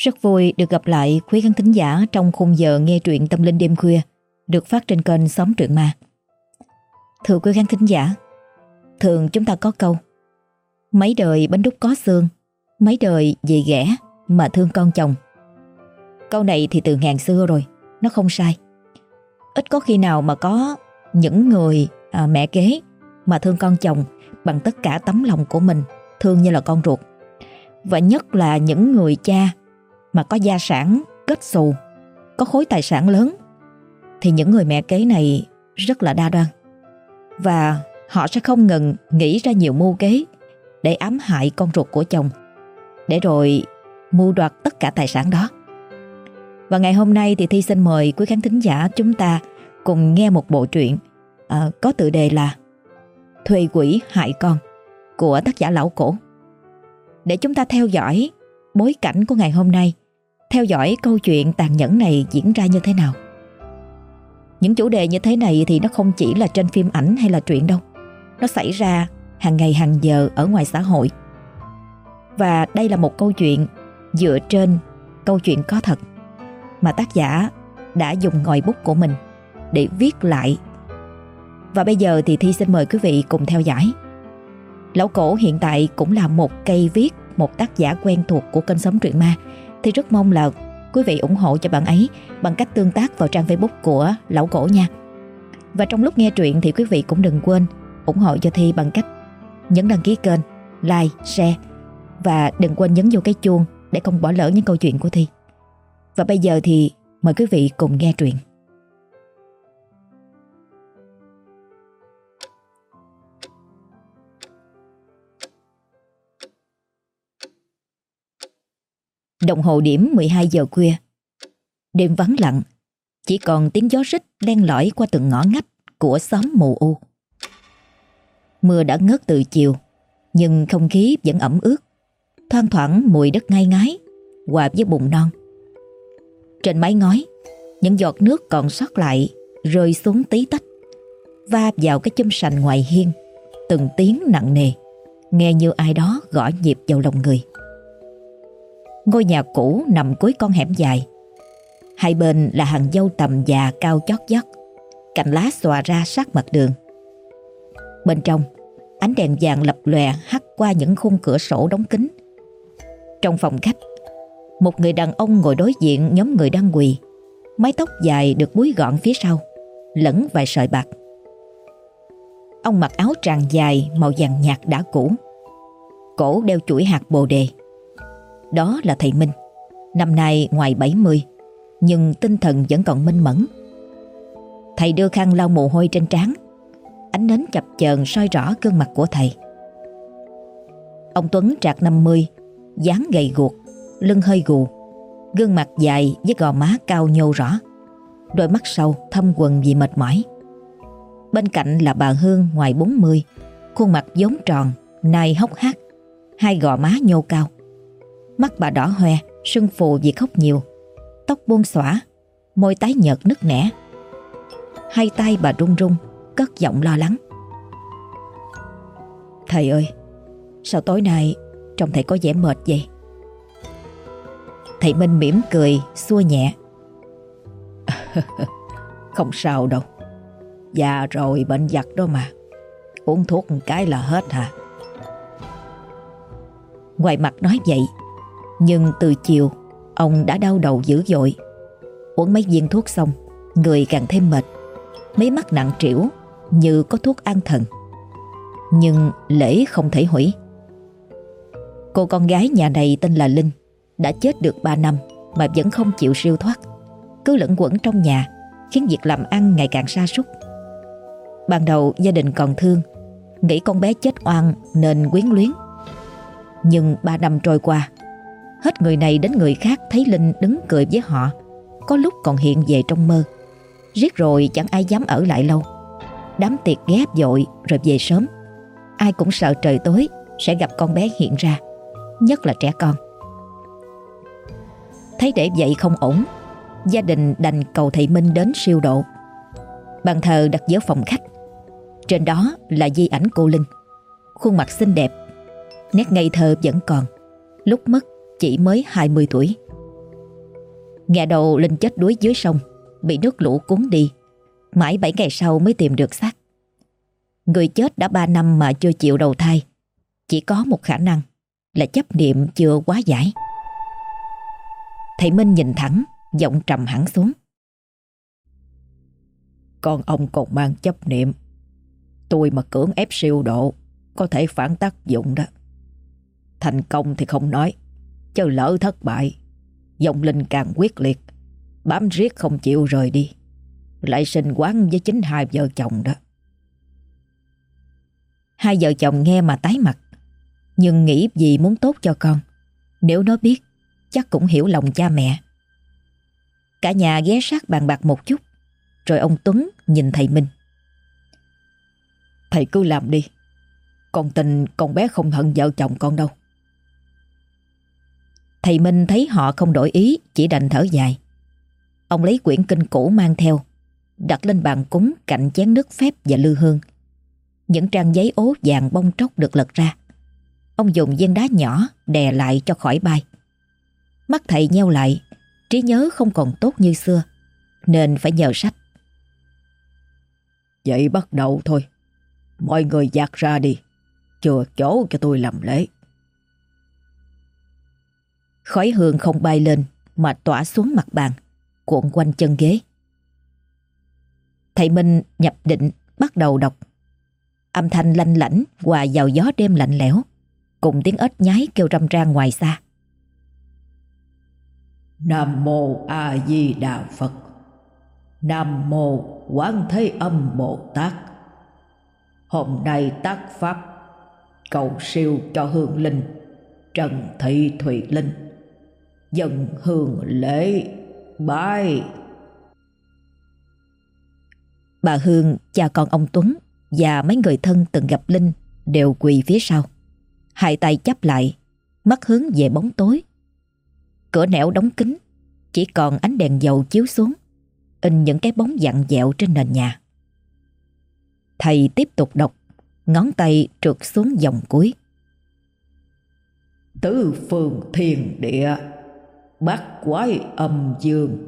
Rất vui được gặp lại quý khán thính giả trong khung giờ nghe truyện tâm linh đêm khuya được phát trên kênh Xóm Truyện Ma. Thưa quý khán thính giả, thường chúng ta có câu Mấy đời bánh đúc có xương, mấy đời dì ghẻ mà thương con chồng. Câu này thì từ ngàn xưa rồi, nó không sai. Ít có khi nào mà có những người à, mẹ kế mà thương con chồng bằng tất cả tấm lòng của mình, thương như là con ruột. Và nhất là những người cha mà có gia sản kết xù, có khối tài sản lớn thì những người mẹ kế này rất là đa đoan. Và họ sẽ không ngừng nghĩ ra nhiều mưu kế để ám hại con ruột của chồng để rồi mưu đoạt tất cả tài sản đó. Và ngày hôm nay thì Thi xin mời quý khán thính giả chúng ta cùng nghe một bộ truyện uh, có tựa đề là Thuê quỷ hại con của tác giả Lão Cổ. Để chúng ta theo dõi bối cảnh của ngày hôm nay, theo dõi câu chuyện tàn nhẫn này diễn ra như thế nào. Những chủ đề như thế này thì nó không chỉ là trên phim ảnh hay là truyện đâu. Nó xảy ra hàng ngày hàng giờ ở ngoài xã hội. Và đây là một câu chuyện dựa trên câu chuyện có thật mà tác giả đã dùng ngòi bút của mình để viết lại. Và bây giờ thì Thi xin mời quý vị cùng theo dõi. Lão Cổ hiện tại cũng là một cây viết, một tác giả quen thuộc của kênh Sống Truyện Ma. Thì rất mong là quý vị ủng hộ cho bạn ấy bằng cách tương tác vào trang Facebook của Lão Cổ nha. Và trong lúc nghe truyện thì quý vị cũng đừng quên ủng hộ cho Thi bằng cách nhấn đăng ký kênh, like, share và đừng quên nhấn vô cái chuông để không bỏ lỡ những câu chuyện của Thi. Và bây giờ thì mời quý vị cùng nghe truyện. Đồng hồ điểm 12 giờ khuya. Đêm vắng lặng, chỉ còn tiếng gió rít len lỏi qua từng ngõ ngách của xóm mù u. Mưa đã ngớt từ chiều, nhưng không khí vẫn ẩm ướt, thoang thoảng mùi đất ngai ngái, hòa với bùn non. Trên mái ngói, những giọt nước còn sót lại rơi xuống tí tách, va vào cái chum sành ngoài hiên, từng tiếng nặng nề, nghe như ai đó gõ nhịp vào lòng người. Ngôi nhà cũ nằm cuối con hẻm dài, hai bên là hàng dâu tầm già cao chót vót, cành lá xòa ra sát mặt đường. Bên trong, ánh đèn vàng lập lòe hắt qua những khung cửa sổ đóng kín. Trong phòng khách, một người đàn ông ngồi đối diện nhóm người đang quỳ, mái tóc dài được búi gọn phía sau, lẫn vài sợi bạc. Ông mặc áo tràng dài màu vàng nhạt đã cũ, cổ đeo chuỗi hạt bồ đề. Đó là thầy Minh, năm nay ngoài 70, nhưng tinh thần vẫn còn minh mẫn. Thầy đưa khăn lau mồ hôi trên trán. Ánh nến chập chờn soi rõ gương mặt của thầy. Ông Tuấn trạc 50 dáng gầy guộc Lưng hơi gù Gương mặt dài với gò má cao nhô rõ Đôi mắt sâu thâm quần vì mệt mỏi. Bên cạnh là bà Hương ngoài 40 Khuôn mặt giống tròn Nai hốc hác Hai gò má nhô cao. Mắt bà đỏ hoe Sưng phù vì khóc nhiều Tóc buông xõa Môi tái nhợt nứt nẻ Hai tay bà run run cất giọng lo lắng. Thầy ơi, sao tối nay trông thầy có vẻ mệt vậy? Thầy Minh mỉm cười, xua nhẹ. Không sao đâu. Già rồi bệnh giặt đó mà. Uống thuốc một cái là hết hả? Ngoài mặt nói vậy, nhưng từ chiều ông đã đau đầu dữ dội. Uống mấy viên thuốc xong, người càng thêm mệt. Mấy mắt nặng trĩu như có thuốc an thần. Nhưng lễ không thể hủy. Cô con gái nhà này tên là Linh, đã chết được 3 năm mà vẫn không chịu siêu thoát. Cứ lẫn quẩn trong nhà, khiến việc làm ăn ngày càng sa sút. Ban đầu gia đình còn thương, nghĩ con bé chết oan nên quyến luyến. Nhưng 3 năm trôi qua, hết người này đến người khác thấy Linh đứng cười với họ, có lúc còn hiện về trong mơ. Riết rồi chẳng ai dám ở lại lâu. Đám tiệc ghép dội rồi về sớm. Ai cũng sợ trời tối Sẽ gặp con bé hiện ra Nhất là trẻ con. Thấy để vậy không ổn Gia đình đành cầu thầy Minh đến siêu độ. Bàn thờ đặt giữa phòng khách. Trên đó là di ảnh cô Linh. Khuôn mặt xinh đẹp Nét ngây thơ vẫn còn. Lúc mất chỉ mới 20 tuổi. Nghe đầu Linh chết đuối dưới sông, Bị nước lũ cuốn đi. Mãi 7 ngày sau mới tìm được xác. Người chết đã 3 năm mà chưa chịu đầu thai. Chỉ có một khả năng Là chấp niệm chưa quá giải. Thầy Minh nhìn thẳng, Giọng trầm hẳn xuống. Con ông còn mang chấp niệm. Tôi mà cưỡng ép siêu độ, Có thể phản tác dụng đó. Thành công thì không nói. Chứ lỡ thất bại Dòng linh càng quyết liệt. Bám riết không chịu rời đi. Lại sinh quán với chính hai vợ chồng đó. Hai vợ chồng nghe mà tái mặt, Nhưng nghĩ gì muốn tốt cho con. Nếu nó biết, Chắc cũng hiểu lòng cha mẹ. Cả nhà ghé sát bàn bạc một chút, Rồi ông Tuấn nhìn thầy Minh. Thầy cứ làm đi, Con tin con bé không hận vợ chồng con đâu. Thầy Minh thấy họ không đổi ý, Chỉ đành thở dài. Ông lấy quyển kinh cũ mang theo, Đặt lên bàn cúng cạnh chén nước phép và lư hương. Những trang giấy ố vàng bông tróc được lật ra. Ông dùng viên đá nhỏ đè lại cho khỏi bay. Mắt thầy nheo lại, Trí nhớ không còn tốt như xưa, Nên phải nhờ sách. Vậy bắt đầu thôi. Mọi người dạt ra đi. Chừa chỗ cho tôi làm lễ. Khói hương không bay lên Mà tỏa xuống mặt bàn, Cuộn quanh chân ghế Thầy Minh nhập định, Bắt đầu đọc Âm thanh lanh lảnh Hòa vào gió đêm lạnh lẽo, Cùng tiếng ếch nhái kêu râm ran ngoài xa Nam mô A Di Đà Phật. Nam mô Quán Thế Âm Bồ Tát. Hôm nay tác pháp, cầu siêu cho hương linh, Trần Thị Thùy Linh. Dân hương lễ bái. Bà Hương, cha con ông Tuấn và mấy người thân từng gặp Linh đều quỳ phía sau. Hai tay chắp lại, mắt hướng về bóng tối Cửa nẻo đóng kín Chỉ còn ánh đèn dầu chiếu xuống In những cái bóng dặn dẹo trên nền nhà Thầy tiếp tục đọc Ngón tay trượt xuống dòng cuối Tứ phương thiên địa Bát quái âm dương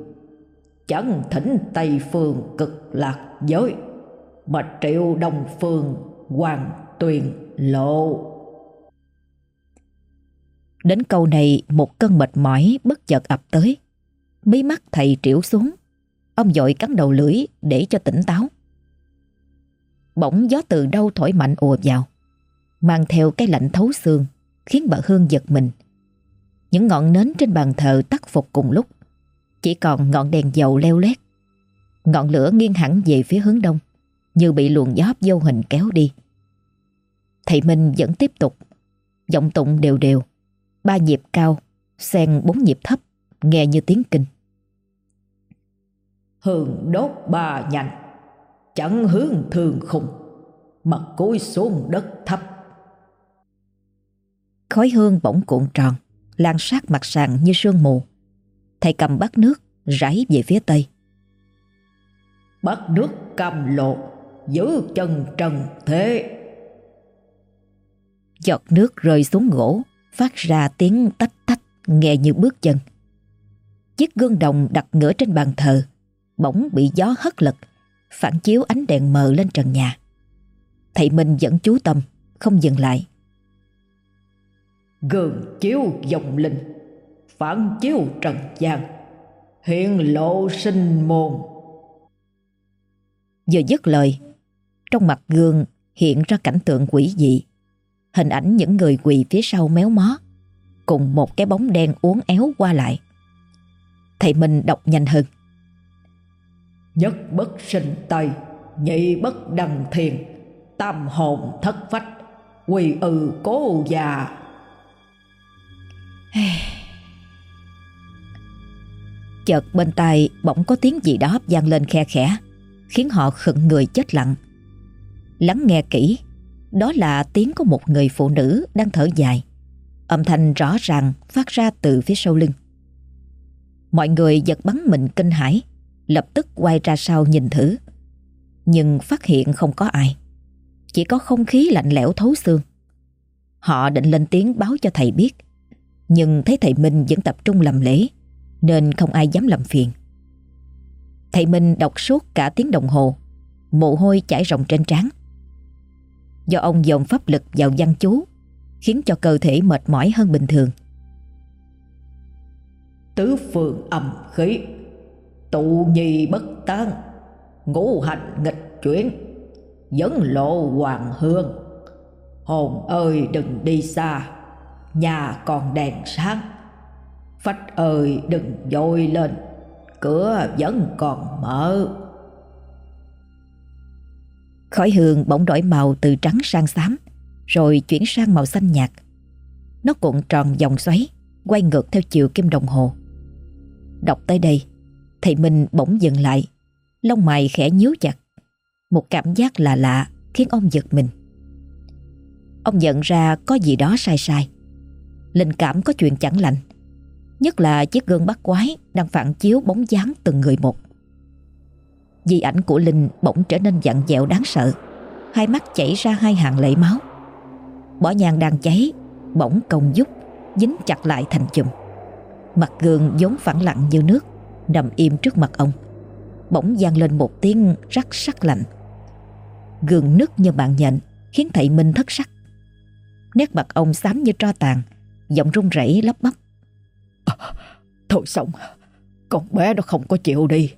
Chẳng thỉnh Tây phương cực lạc giới, Mà triệu đông phương hoàng tuyền lộ Đến câu này, một cơn mệt mỏi bất chợt ập tới. Mí mắt thầy triểu xuống. Ông dội cắn đầu lưỡi để cho tỉnh táo. Bỗng gió từ đâu thổi mạnh ùa vào. Mang theo cái lạnh thấu xương, khiến bà Hương giật mình. Những ngọn nến trên bàn thờ tắt phục cùng lúc. Chỉ còn ngọn đèn dầu leo lét. Ngọn lửa nghiêng hẳn về phía hướng đông như bị luồng gió vô hình kéo đi. Thầy Minh vẫn tiếp tục giọng tụng đều đều ba nhịp cao, xen bốn nhịp thấp, nghe như tiếng kinh. Hương đốt ba nhành, chẳng hướng thường khùng, mặt cúi xuống đất thấp. Khói hương bỗng cuộn tròn, lan sát mặt sàn như sương mù. Thầy cầm bát nước, rải về phía tây. Bát nước cầm lộ, giữ chân trần thế. Giọt nước rơi xuống gỗ, phát ra tiếng tách tách nghe như bước chân. Chiếc gương đồng đặt ngửa trên bàn thờ bỗng bị gió hất lật phản chiếu ánh đèn mờ lên trần nhà. Thầy Minh vẫn chú tâm, không dừng lại. Gương chiếu dòng linh, phản chiếu trần gian, hiện lộ sinh môn. Vừa dứt lời, trong mặt gương hiện ra cảnh tượng quỷ dị hình ảnh những người quỳ phía sau méo mó, cùng một cái bóng đen uốn éo qua lại. Thầy Minh đọc nhanh hơn. Nhất bất sinh tây, nhị bất đăng thiền, tam hồn thất phách, quỳ ư cố già. Chợt bên tai bỗng có tiếng gì đó vang lên khe khẽ, khiến họ khựng người chết lặng. Lắng nghe kỹ, đó là tiếng của một người phụ nữ đang thở dài. Âm thanh rõ ràng phát ra từ phía sau lưng. Mọi người giật bắn mình kinh hãi, lập tức quay ra sau nhìn thử. Nhưng phát hiện không có ai. Chỉ có không khí lạnh lẽo thấu xương. Họ định lên tiếng báo cho thầy biết. Nhưng thấy thầy Minh vẫn tập trung làm lễ, Nên không ai dám làm phiền. Thầy Minh đọc suốt cả tiếng đồng hồ Mồ hôi chảy ròng trên trán. Do ông dồn pháp lực vào văn chú Khiến cho cơ thể mệt mỏi hơn bình thường. Tứ phương âm khí Tụ nhi bất tan Ngũ hành nghịch chuyển Dẫn lộ hoàng hương. Hồn ơi đừng đi xa. Nhà còn đèn sáng. Phách ơi, đừng dội lên. Cửa vẫn còn mở. Khói hương bỗng đổi màu từ trắng sang xám, Rồi chuyển sang màu xanh nhạt. Nó cuộn tròn vòng xoáy, Quay ngược theo chiều kim đồng hồ. Đọc tới đây, Thầy Minh bỗng dừng lại, Lông mày khẽ nhíu chặt. Một cảm giác lạ lạ, Khiến ông giật mình. Ông nhận ra có gì đó sai sai. Linh cảm có chuyện chẳng lành. Nhất là chiếc gương bắt quái Đang phản chiếu bóng dáng từng người một. Di ảnh của Linh bỗng trở nên dặn dẹo đáng sợ. Hai mắt chảy ra hai hàng lệ máu. Bỏ nhang đang cháy, Bỗng công dúc, Dính chặt lại thành chùm. Mặt gương vốn phẳng lặng như nước, Nằm im trước mặt ông. Bỗng vang lên một tiếng rắc sắc lạnh. Gương nứt như mạng nhện, Khiến thầy Minh thất sắc. Nét mặt ông xám như tro tàn Giọng run rẩy lắp bắp. À, Thôi xong Con bé nó không có chịu đi.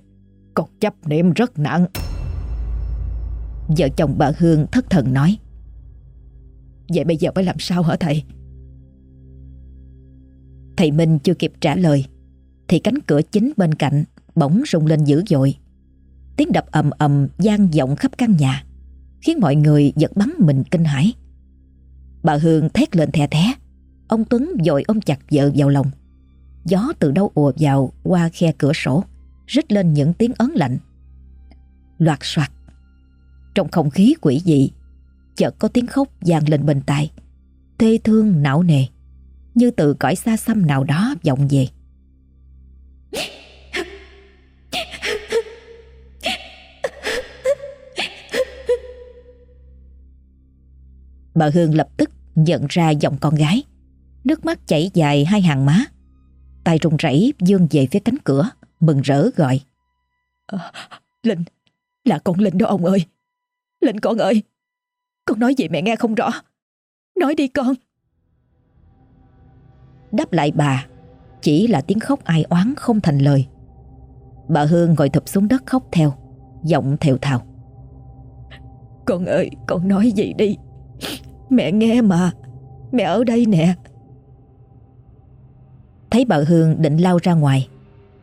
Con chấp niệm rất nặng. Vợ chồng bà Hương thất thần nói. Vậy bây giờ phải làm sao hả thầy? Thầy Minh chưa kịp trả lời Thì cánh cửa chính bên cạnh Bỗng rung lên dữ dội. Tiếng đập ầm ầm gian vọng khắp căn nhà Khiến mọi người giật bắn mình kinh hãi. Bà Hương thét lên thè thé Ông Tuấn dội ôm chặt vợ vào lòng. Gió từ đâu ùa vào qua khe cửa sổ, Rít lên những tiếng ớn lạnh. Loạt soạt. Trong không khí quỷ dị, Chợt có tiếng khóc vang lên bên tai. Thê thương não nề, Như từ cõi xa xăm nào đó vọng về. Bà Hương lập tức nhận ra giọng con gái. Nước mắt chảy dài hai hàng má. Tay run rẩy dương về phía cánh cửa Mừng rỡ gọi. À, Linh Là con Linh đó ông ơi. Linh con ơi Con nói gì mẹ nghe không rõ. Nói đi con. Đáp lại bà Chỉ là tiếng khóc ai oán không thành lời. Bà Hương ngồi thụp xuống đất khóc theo Giọng thều thào. Con ơi con nói gì đi. Mẹ nghe mà. Mẹ ở đây nè Thấy bà Hương định lao ra ngoài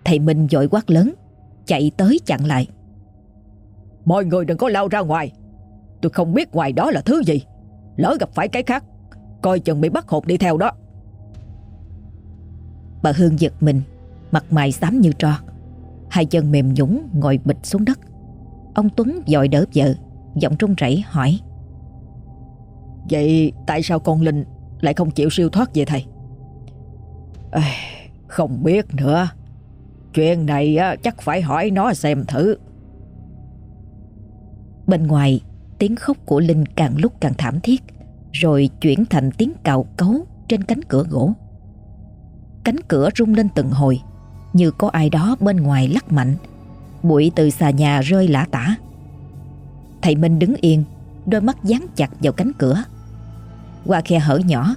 Thầy Minh dội quát lớn Chạy tới chặn lại. Mọi người đừng có lao ra ngoài. Tôi không biết ngoài đó là thứ gì. Lỡ gặp phải cái khác Coi chừng bị bắt hộp đi theo đó. Bà Hương giật mình Mặt mày xám như tro Hai chân mềm nhũng ngồi bịch xuống đất. Ông Tuấn dội đỡ vợ Giọng trung rẩy hỏi. Vậy tại sao con Linh Lại không chịu siêu thoát vậy thầy không biết nữa. Chuyện này chắc phải hỏi nó xem thử. Bên ngoài, Tiếng khóc của Linh càng lúc càng thảm thiết, Rồi chuyển thành tiếng cào cấu Trên cánh cửa gỗ. Cánh cửa rung lên từng hồi, Như có ai đó bên ngoài lắc mạnh. Bụi từ xà nhà rơi lã tả. Thầy Minh đứng yên, Đôi mắt dán chặt vào cánh cửa. Qua khe hở nhỏ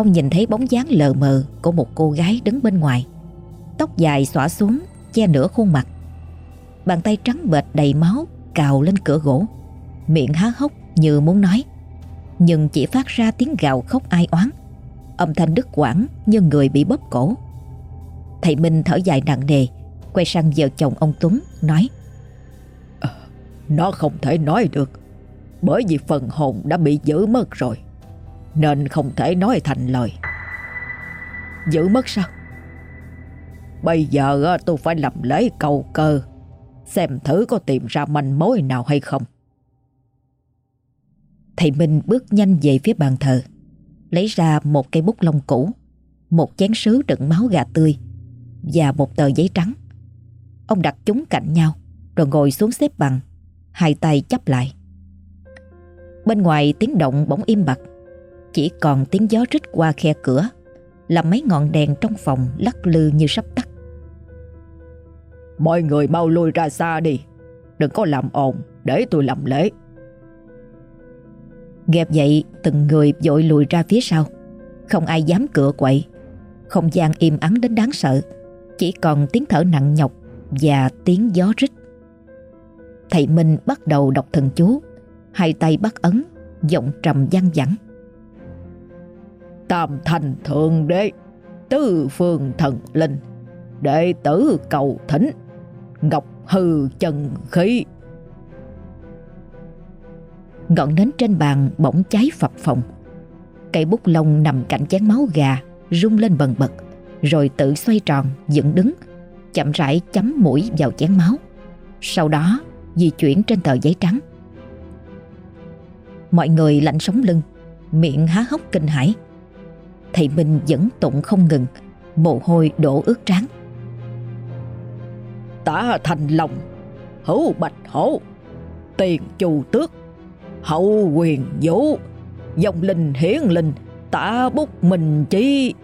Ông nhìn thấy bóng dáng lờ mờ Của một cô gái đứng bên ngoài. Tóc dài xõa xuống Che nửa khuôn mặt. Bàn tay trắng bệt đầy máu Cào lên cửa gỗ. Miệng há hốc như muốn nói. Nhưng chỉ phát ra tiếng gào khóc ai oán. Âm thanh đứt quãng Như người bị bóp cổ. Thầy Minh thở dài nặng nề Quay sang vợ chồng ông Tuấn Nói. À, Nó không thể nói được Bởi vì phần hồn đã bị giữ mất rồi. Nên không thể nói thành lời. Giữ mất sao? Bây giờ ờ, tôi phải làm lễ cầu cơ, Xem thử có tìm ra manh mối nào hay không. Thầy Minh bước nhanh về phía bàn thờ, Lấy ra một cây bút lông cũ, Một chén sứ đựng máu gà tươi Và một tờ giấy trắng. Ông đặt chúng cạnh nhau, Rồi ngồi xuống xếp bằng, Hai tay chắp lại. Bên ngoài tiếng động bỗng im bặt. Chỉ còn tiếng gió rít qua khe cửa Làm mấy ngọn đèn trong phòng lắc lư như sắp tắt. Mọi người mau lui ra xa đi Đừng có làm ồn Để tôi làm lễ. Gẹp vậy từng người dội lùi ra phía sau. Không ai dám cửa quậy. Không gian im ắng đến đáng sợ. Chỉ còn tiếng thở nặng nhọc Và tiếng gió rít. Thầy Minh bắt đầu đọc thần chú. Hai tay bắt ấn Giọng trầm văng vẳng Tam thành thượng đế, Tứ phương thần linh, Đệ tử cầu thỉnh Ngọc hư chân khí. Ngọn nến trên bàn bỗng cháy phập phồng. Cây bút lông nằm cạnh chén máu gà Rung lên bần bật, Rồi tự xoay tròn, dựng đứng, Chậm rãi chấm mũi vào chén máu. Sau đó, di chuyển trên tờ giấy trắng. Mọi người lạnh sống lưng, Miệng há hốc kinh hãi. Thầy Minh vẫn tụng không ngừng. Mồ hôi đổ ướt trán. Tả thành lòng Hữu bạch hổ Tiền chù tước Hậu quyền vũ Dòng linh hiển linh Tả bút mình chi.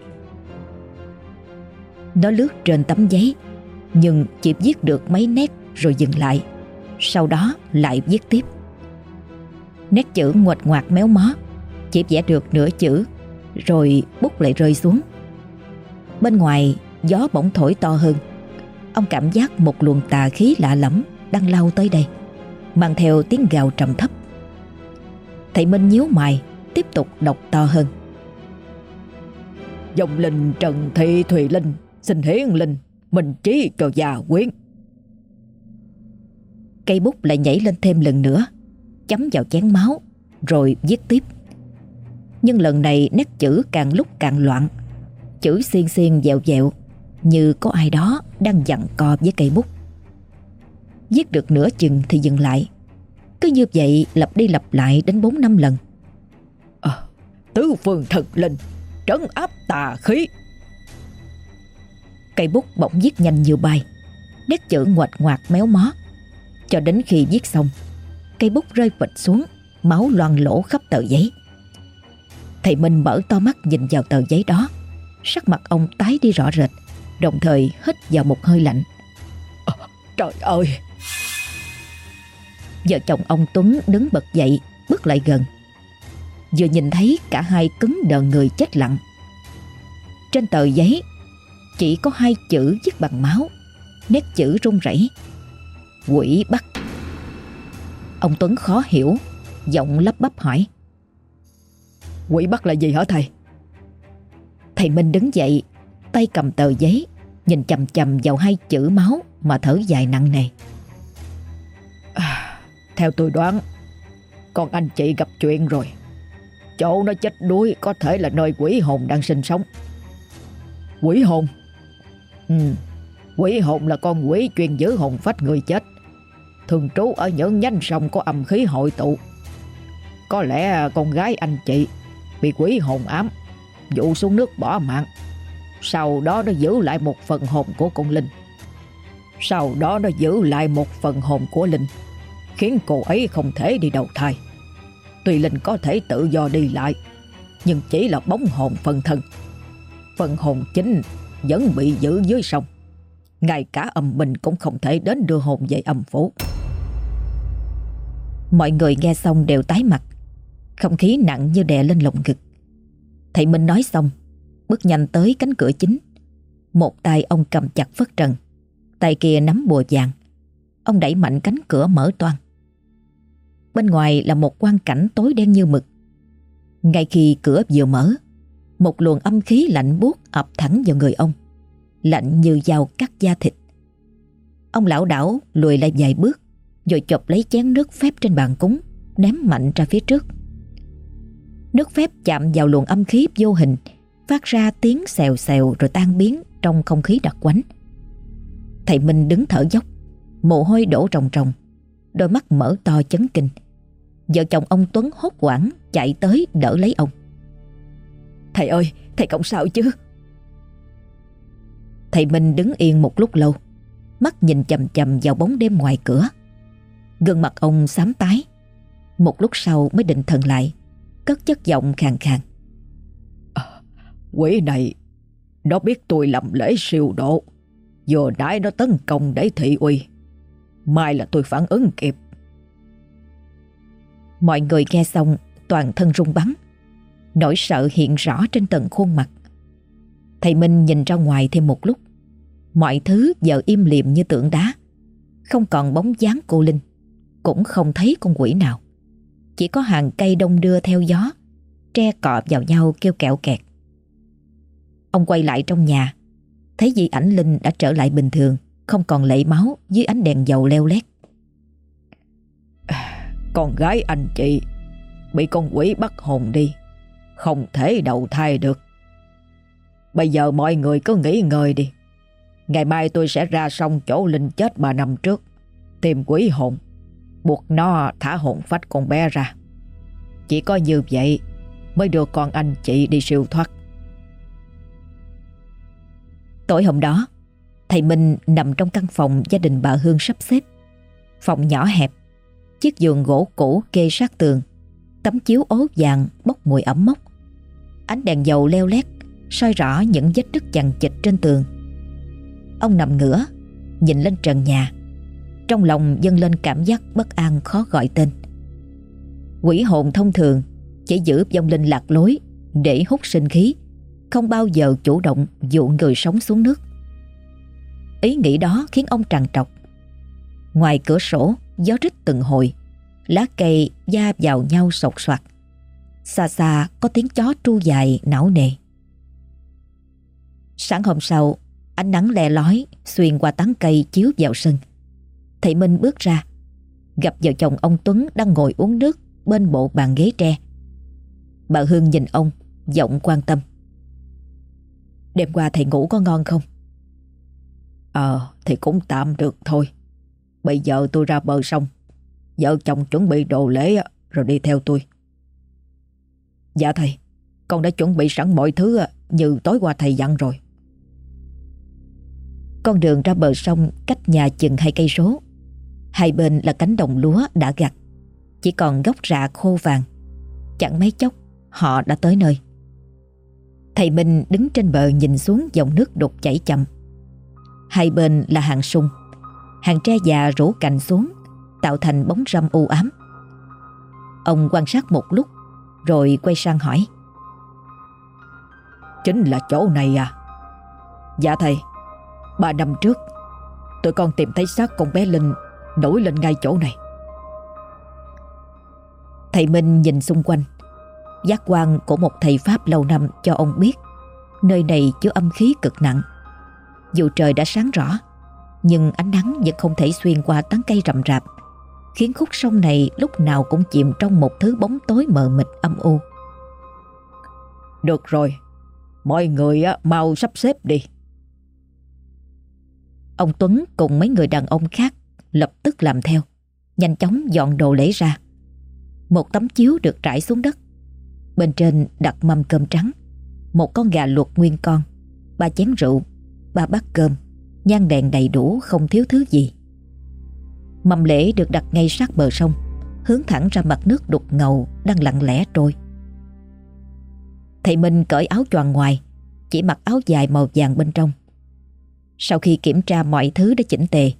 Nó lướt trên tấm giấy Nhưng chỉ viết được mấy nét rồi dừng lại. Sau đó lại viết tiếp. Nét chữ ngoạch ngoạc méo mó Chỉ vẽ được nửa chữ Rồi bút lại rơi xuống. Bên ngoài gió bỗng thổi to hơn. Ông cảm giác một luồng tà khí lạ lẫm Đang lao tới đây Mang theo tiếng gào trầm thấp. Thầy Minh nhíu mày Tiếp tục đọc to hơn. Dòng linh Trần Thị Thùy Linh Xin hiến linh Mình chí cho già quyến. Cây bút lại nhảy lên thêm lần nữa Chấm vào chén máu Rồi viết tiếp Nhưng lần này nét chữ càng lúc càng loạn. Chữ xiên xiên dẹo dẹo Như có ai đó đang dặn co với cây bút. Viết được nửa chừng thì dừng lại. Cứ như vậy lặp đi lặp lại đến 4 năm lần. À, Tứ phương thực linh Trấn áp tà khí. Cây bút bỗng viết nhanh như bay. Nét chữ ngoạch ngoạc méo mó. Cho đến khi viết xong Cây bút rơi phịch xuống Máu loang lỗ khắp tờ giấy Thầy Minh mở to mắt nhìn vào tờ giấy đó. Sắc mặt ông tái đi rõ rệt Đồng thời hít vào một hơi lạnh. À, Trời ơi! Vợ chồng ông Tuấn đứng bật dậy Bước lại gần. Vừa nhìn thấy cả hai cứng đờ người chết lặng. Trên tờ giấy Chỉ có hai chữ viết bằng máu Nét chữ run rẩy. Quỷ bắt Ông Tuấn khó hiểu Giọng lắp bắp hỏi Quỷ bắt là gì hả thầy? Thầy Minh đứng dậy Tay cầm tờ giấy Nhìn chầm chầm vào hai chữ máu Mà thở dài nặng nề. À, Theo tôi đoán Con anh chị gặp chuyện rồi. Chỗ nó chết đuối Có thể là nơi quỷ hồn đang sinh sống. Quỷ hồn? Ừ Quỷ hồn là con quỷ chuyên giữ hồn phách người chết. Thường trú ở những nhánh sông có âm khí hội tụ. Có lẽ con gái anh chị Bị quỷ hồn ám Dụ xuống nước bỏ mạng. Sau đó nó giữ lại một phần hồn của con Linh. Sau đó nó giữ lại một phần hồn của Linh, Khiến cô ấy không thể đi đầu thai. Tuy Linh có thể tự do đi lại, Nhưng chỉ là bóng hồn phần thân. Phần hồn chính vẫn bị giữ dưới sông. Ngay cả âm mình cũng không thể đến đưa hồn về âm phủ. Mọi người nghe xong đều tái mặt. Không khí nặng như đè lên lồng ngực. Thầy Minh nói xong, Bước nhanh tới cánh cửa chính. Một tay ông cầm chặt phất trần, Tay kia nắm bùa vàng. Ông đẩy mạnh cánh cửa mở toan Bên ngoài là một quang cảnh tối đen như mực. Ngay khi cửa vừa mở, Một luồng âm khí lạnh buốt ập thẳng vào người ông, Lạnh như dao cắt da thịt. Ông lão đảo lùi lại vài bước, Rồi chộp lấy chén nước phép trên bàn cúng, Ném mạnh ra phía trước. Nước phép chạm vào luồng âm khí vô hình Phát ra tiếng xèo xèo Rồi tan biến trong không khí đặc quánh. Thầy Minh đứng thở dốc Mồ hôi đổ ròng ròng Đôi mắt mở to chấn kinh. Vợ chồng ông Tuấn hốt quảng Chạy tới đỡ lấy ông. Thầy ơi thầy không sao chứ? Thầy Minh đứng yên một lúc lâu Mắt nhìn chầm chầm vào bóng đêm ngoài cửa. Gương mặt ông xám tái Một lúc sau mới định thần lại Cất chất giọng khàn khàn. À, Quỷ này Nó biết tôi làm lễ siêu độ. Vừa nãy nó tấn công để thị uy. Mai là tôi phản ứng kịp. Mọi người nghe xong toàn thân run bắn. Nỗi sợ hiện rõ trên tận khuôn mặt. Thầy Minh nhìn ra ngoài thêm một lúc. Mọi thứ giờ im liệm như tượng đá. Không còn bóng dáng cô Linh. Cũng không thấy con quỷ nào chỉ có hàng cây đông đưa theo gió, Tre cọp vào nhau kêu kẹo kẹt. Ông quay lại trong nhà, Thấy di ảnh Linh đã trở lại bình thường, Không còn lệ máu dưới ánh đèn dầu leo lét. Con gái anh chị, Bị con quỷ bắt hồn đi, Không thể đầu thai được. Bây giờ mọi người cứ nghỉ ngơi đi. Ngày mai tôi sẽ ra sông chỗ Linh chết bà năm trước, Tìm quỷ hồn. Buộc nó thả hồn phách con bé ra. Chỉ có như vậy Mới đưa con anh chị đi siêu thoát. Tối hôm đó, Thầy Minh nằm trong căn phòng gia đình bà Hương sắp xếp. Phòng nhỏ hẹp, Chiếc giường gỗ cũ kê sát tường, Tấm chiếu ố vàng bốc mùi ẩm mốc. Ánh đèn dầu leo lét, soi rõ những vết đứt chằng chịt trên tường. Ông nằm ngửa, Nhìn lên trần nhà. Trong lòng dâng lên cảm giác bất an khó gọi tên. Quỷ hồn thông thường Chỉ giữ vong linh lạc lối Để hút sinh khí, Không bao giờ chủ động dụ người sống xuống nước. Ý nghĩ đó khiến ông trằn trọc. Ngoài cửa sổ, Gió rít từng hồi, Lá cây da vào nhau sột soạt. Xa xa có tiếng chó tru dài não nề. Sáng hôm sau, Ánh nắng le lói Xuyên qua tán cây chiếu vào sân. Thầy Minh bước ra. Gặp vợ chồng ông Tuấn đang ngồi uống nước Bên bộ bàn ghế tre. Bà Hương nhìn ông, Giọng quan tâm. Đêm qua thầy ngủ có ngon không? Ờ thì cũng tạm được thôi. Bây giờ tôi ra bờ sông. Vợ chồng chuẩn bị đồ lễ, Rồi đi theo tôi. Dạ thầy, Con đã chuẩn bị sẵn mọi thứ, Như tối qua thầy dặn rồi. Con đường ra bờ sông cách nhà chừng hai cây số. Hai bên là cánh đồng lúa đã gặt, chỉ còn gốc rạ khô vàng. Chẳng mấy chốc, họ đã tới nơi. Thầy Minh đứng trên bờ nhìn xuống dòng nước đục chảy chậm. Hai bên là hàng sung, hàng tre già rủ cành xuống, tạo thành bóng râm u ám. Ông quan sát một lúc, rồi quay sang hỏi. Chính là chỗ này à? Dạ thầy, Ba năm trước Tụi con tìm thấy xác con bé Linh Nổi lên ngay chỗ này. Thầy Minh nhìn xung quanh Giác quan của một thầy Pháp lâu năm cho ông biết Nơi này chứa âm khí cực nặng. Dù trời đã sáng rõ Nhưng ánh nắng vẫn không thể xuyên qua tán cây rậm rạp Khiến khúc sông này lúc nào cũng chìm trong một thứ bóng tối mờ mịt âm u. Được rồi Mọi người mau sắp xếp đi. Ông Tuấn cùng mấy người đàn ông khác lập tức làm theo, nhanh chóng dọn đồ lễ ra. Một tấm chiếu được trải xuống đất. Bên trên đặt mâm cơm trắng, một con gà luộc nguyên con, ba chén rượu, ba bát cơm, nhang đèn đầy đủ không thiếu thứ gì. Mâm lễ được đặt ngay sát bờ sông, hướng thẳng ra mặt nước đục ngầu đang lặng lẽ trôi. Thầy Minh cởi áo choàng ngoài, chỉ mặc áo dài màu vàng bên trong. Sau khi kiểm tra mọi thứ đã chỉnh tề,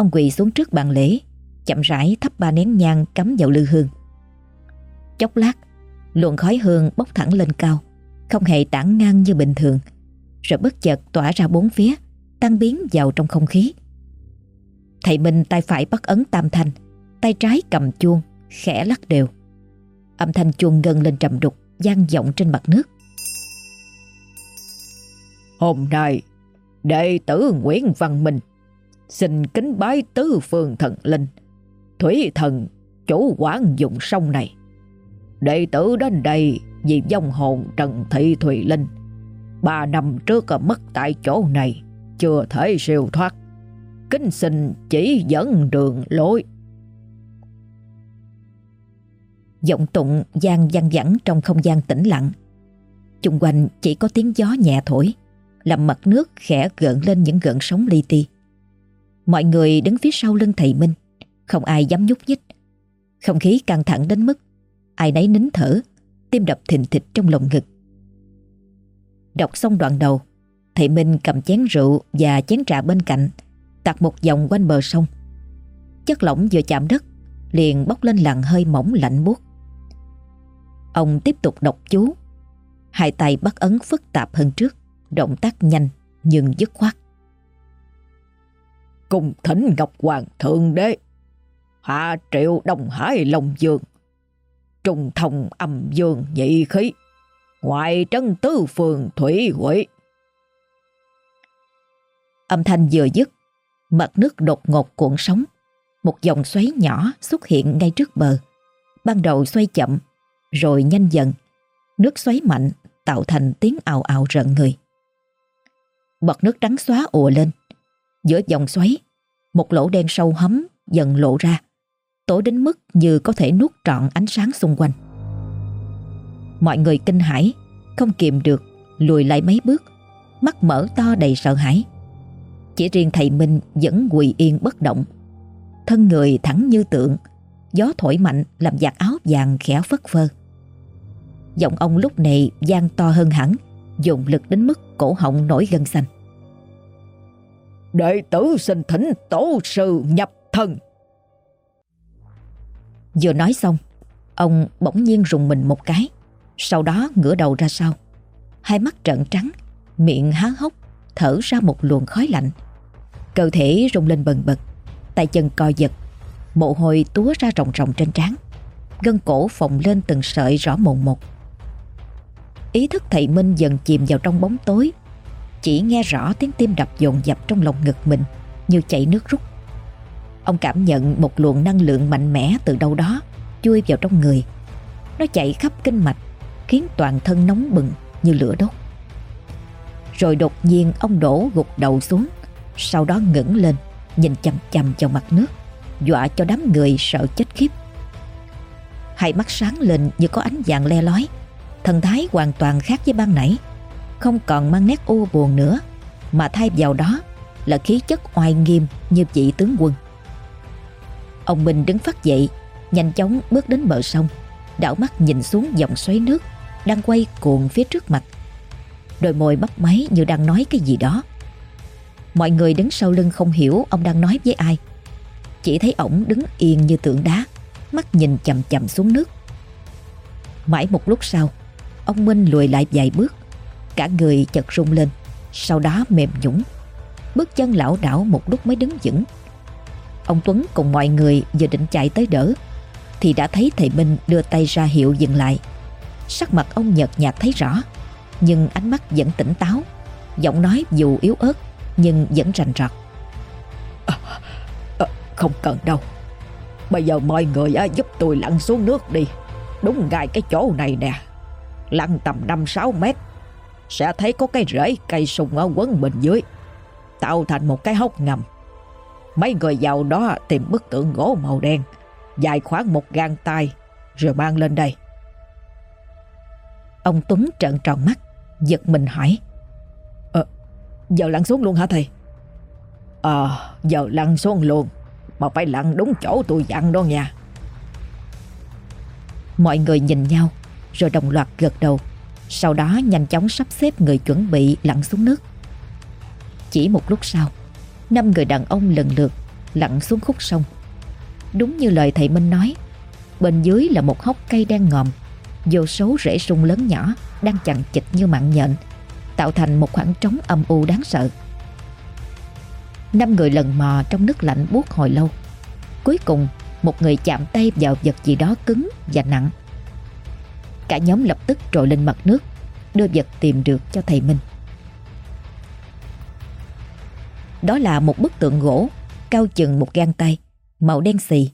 ông quỳ xuống trước bàn lễ, chậm rãi thắp ba nén nhang cắm vào lư hương. Chốc lát, luồng khói hương bốc thẳng lên cao, không hề tản ngang như bình thường, rồi bất chợt tỏa ra bốn phía, tan biến vào trong không khí. Thầy Minh tay phải bắt ấn tam thanh, tay trái cầm chuông, khẽ lắc đều. Âm thanh chuông ngân lên trầm đục, gian vọng trên mặt nước. Hôm nay Đệ tử Nguyễn Văn Minh Xin kính bái tứ phương thần linh. Thủy thần, chủ quản dụng sông này. Đệ tử đến đây vì dòng hồn Trần Thị Thùy Linh. Ba năm trước mất tại chỗ này, Chưa thể siêu thoát. Kính xin chỉ dẫn đường lối. Giọng tụng gian văng vẳng trong không gian tĩnh lặng. Chung quanh chỉ có tiếng gió nhẹ thổi, làm mặt nước khẽ gợn lên những gợn sóng li ti. Mọi người đứng phía sau lưng thầy Minh, không ai dám nhúc nhích. Không khí căng thẳng đến mức ai nấy nín thở, tim đập thình thịch trong lồng ngực. Đọc xong đoạn đầu, thầy Minh cầm chén rượu và chén trà bên cạnh, tạt một vòng quanh bờ sông. Chất lỏng vừa chạm đất, liền bốc lên làn hơi mỏng lạnh buốt. Ông tiếp tục đọc chú, hai tay bắt ấn phức tạp hơn trước, động tác nhanh nhưng dứt khoát. Cùng thỉnh Ngọc Hoàng Thượng Đế, Hạ Triệu Đông Hải Long Dương, Trung thông âm dương nhị khí, ngoại Trân tứ phường thủy quỷ. Âm thanh vừa dứt, mặt nước đột ngột cuộn sóng. Một dòng xoáy nhỏ xuất hiện ngay trước bờ. Ban đầu xoay chậm, rồi nhanh dần. Nước xoáy mạnh tạo thành tiếng ào ào rợn người. Bọt nước trắng xóa ùa lên. Giữa dòng xoáy, một lỗ đen sâu hấm dần lộ ra. Tối đến mức như có thể nuốt trọn ánh sáng xung quanh. Mọi người kinh hãi, không kìm được, lùi lại mấy bước, mắt mở to đầy sợ hãi. Chỉ riêng thầy Minh vẫn quỳ yên bất động Thân người thẳng như tượng Gió thổi mạnh làm giặt áo vàng khẽ phất phơ Giọng ông lúc này gian to hơn hẳn Dùng lực đến mức cổ họng nổi gân xanh Đệ tử xin thỉnh tổ sư nhập thần. Vừa nói xong, Ông bỗng nhiên rùng mình một cái. Sau đó ngửa đầu ra sau. Hai mắt trợn trắng, Miệng há hốc, Thở ra một luồng khói lạnh. Cơ thể rung lên bần bật, Tay chân co giật, Mồ hôi túa ra ròng ròng trên trán, Gân cổ phồng lên từng sợi rõ mồn một. Ý thức thầy Minh dần chìm vào trong bóng tối chỉ nghe rõ tiếng tim đập dồn dập trong lồng ngực mình, Như chảy nước rút. Ông cảm nhận một luồng năng lượng mạnh mẽ từ đâu đó Chui vào trong người. Nó chạy khắp kinh mạch, Khiến toàn thân nóng bừng như lửa đốt. Rồi đột nhiên ông đổ gục đầu xuống, sau đó ngẩng lên, Nhìn chằm chầm vào mặt nước, Dọa cho đám người sợ chết khiếp. Hai mắt sáng lên như có ánh vàng le lói, Thần thái hoàn toàn khác với ban nãy. Không còn mang nét u buồn nữa, Mà thay vào đó Là khí chất oai nghiêm như vị tướng quân. Ông Minh đứng phát dậy, Nhanh chóng bước đến bờ sông, Đảo mắt nhìn xuống dòng xoáy nước Đang quay cuồng phía trước mặt. Đôi môi bắp máy như đang nói cái gì đó. Mọi người đứng sau lưng không hiểu ông đang nói với ai. Chỉ thấy ổng đứng yên như tượng đá, Mắt nhìn chầm chầm xuống nước. Mãi một lúc sau, Ông Minh lùi lại vài bước. Cả người chật rung lên Sau đó mềm nhũng Bước chân lão đảo một lúc mới đứng vững Ông Tuấn cùng mọi người vừa định chạy tới đỡ Thì đã thấy thầy Minh đưa tay ra hiệu dừng lại Sắc mặt ông nhợt nhạt thấy rõ Nhưng ánh mắt vẫn tỉnh táo Giọng nói dù yếu ớt nhưng vẫn rành rọt. À, à, không cần đâu. Bây giờ mọi người à, giúp tôi lặn xuống nước đi. Đúng ngay cái chỗ này nè. Lặn tầm 5-6 mét. Sẽ thấy có cái rễ cây sùng ở quấn bên dưới. Tạo thành một cái hốc ngầm. Mấy người giàu đó tìm bức tượng gỗ màu đen. Dài khoảng một gang tay. Rồi mang lên đây. Ông Tuấn trợn tròn mắt. Giật mình hỏi. Ờ, giờ lặn xuống luôn hả thầy Ờ à, giờ lặn xuống luôn Mà phải lặn đúng chỗ tôi dặn đó nha Mọi người nhìn nhau Rồi đồng loạt gật đầu sau đó nhanh chóng sắp xếp người chuẩn bị lặn xuống nước Chỉ một lúc sau Năm người đàn ông lần lượt lặn xuống khúc sông Đúng như lời thầy Minh nói Bên dưới là một hốc cây đen ngòm Vô số rễ sung lớn nhỏ Đang chặn chịch như mạng nhện tạo thành một khoảng trống âm u đáng sợ. Năm người lần mò trong nước lạnh buốt hồi lâu. Cuối cùng, một người chạm tay vào vật gì đó cứng và nặng. Cả nhóm lập tức trồi lên mặt nước, đưa vật tìm được cho thầy Minh. Đó là một bức tượng gỗ cao chừng một gang tay, màu đen xì,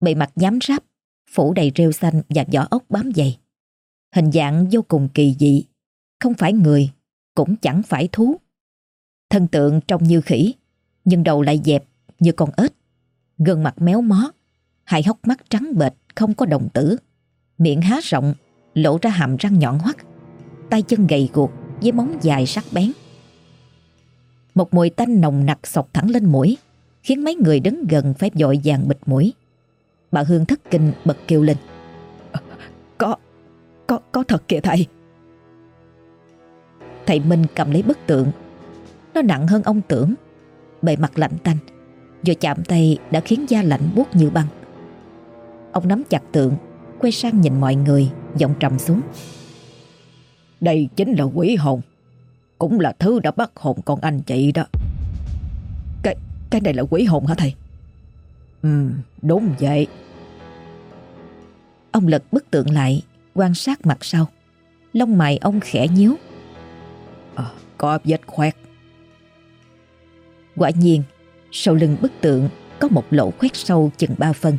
bề mặt nhám ráp, phủ đầy rêu xanh và vỏ ốc bám dày. Hình dạng vô cùng kỳ dị, không phải người cũng chẳng phải thú. Thân tượng trông như khỉ, nhưng đầu lại dẹp như con ếch. Gương mặt méo mó, hai hốc mắt trắng bệch không có đồng tử. Miệng há rộng, lộ ra hàm răng nhọn hoắt. Tay chân gầy guộc với móng dài sắc bén. Một mùi tanh nồng nặc sọc thẳng lên mũi, khiến mấy người đứng gần phải dội vàng bịt mũi. Bà Hương thất kinh bật kêu lên. Có, có, có thật kìa thầy. Thầy Minh cầm lấy bức tượng Nó nặng hơn ông tưởng Bề mặt lạnh tanh Vừa chạm tay đã khiến da lạnh buốt như băng Ông nắm chặt tượng Quay sang nhìn mọi người Giọng trầm xuống. Đây chính là quỷ hồn. Cũng là thứ đã bắt hồn con anh chị đó. Cái, cái này là quỷ hồn hả thầy? Ừ đúng vậy. Ông lật bức tượng lại Quan sát mặt sau. Lông mày ông khẽ nhíu. À, Có vết khoét. Quả nhiên Sau lưng bức tượng Có một lỗ khoét sâu chừng ba phân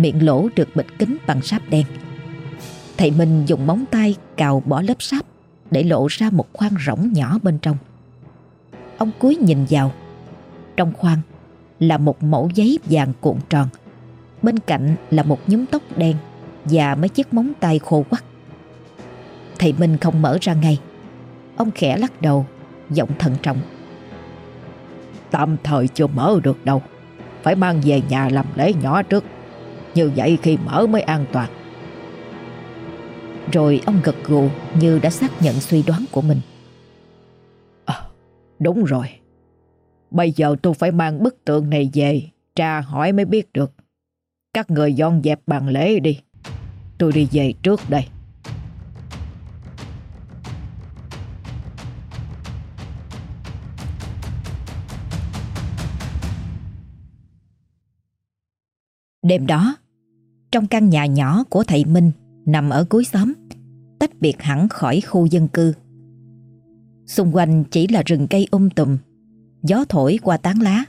Miệng lỗ được bịt kín bằng sáp đen. Thầy Minh dùng móng tay cào bỏ lớp sáp Để lộ ra một khoang rỗng nhỏ bên trong. Ông cúi nhìn vào. Trong khoang là một mẫu giấy vàng cuộn tròn. Bên cạnh là một nhúm tóc đen Và mấy chiếc móng tay khô quắt. Thầy Minh không mở ra ngay. Ông khẽ lắc đầu, Giọng thận trọng. Tạm thời chưa mở được đâu. Phải mang về nhà làm lễ nhỏ trước. Như vậy khi mở mới an toàn. Rồi ông gật gù Như đã xác nhận suy đoán của mình. À, Đúng rồi. Bây giờ tôi phải mang bức tượng này về Tra hỏi mới biết được. Các người dọn dẹp bàn lễ đi. Tôi đi về trước đây. Đêm đó, trong căn nhà nhỏ của thầy Minh nằm ở cuối xóm, tách biệt hẳn khỏi khu dân cư. Xung quanh chỉ là rừng cây um tùm, gió thổi qua tán lá,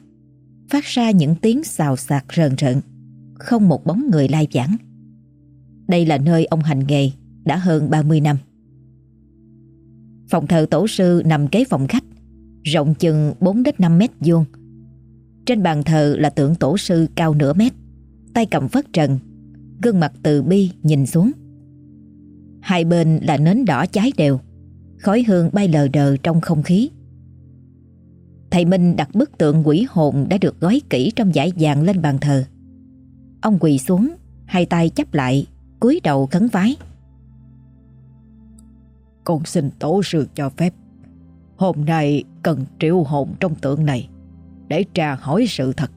phát ra những tiếng xào xạc rờn rợn, không một bóng người lai vãng. Đây là nơi ông hành nghề đã hơn 30 năm. Phòng thờ tổ sư nằm kế phòng khách, rộng chừng 4 đến 5 mét vuông. Trên bàn thờ là tượng tổ sư cao nửa mét tay cầm phất trần, gương mặt từ bi nhìn xuống. Hai bên là nến đỏ cháy đều, khói hương bay lờ đờ trong không khí. Thầy Minh đặt bức tượng quỷ hồn đã được gói kỹ trong giải vàng lên bàn thờ. Ông quỳ xuống, hai tay chắp lại, cúi đầu khấn vái. Con xin tổ sư cho phép. Hôm nay cần triệu hồn trong tượng này để tra hỏi sự thật.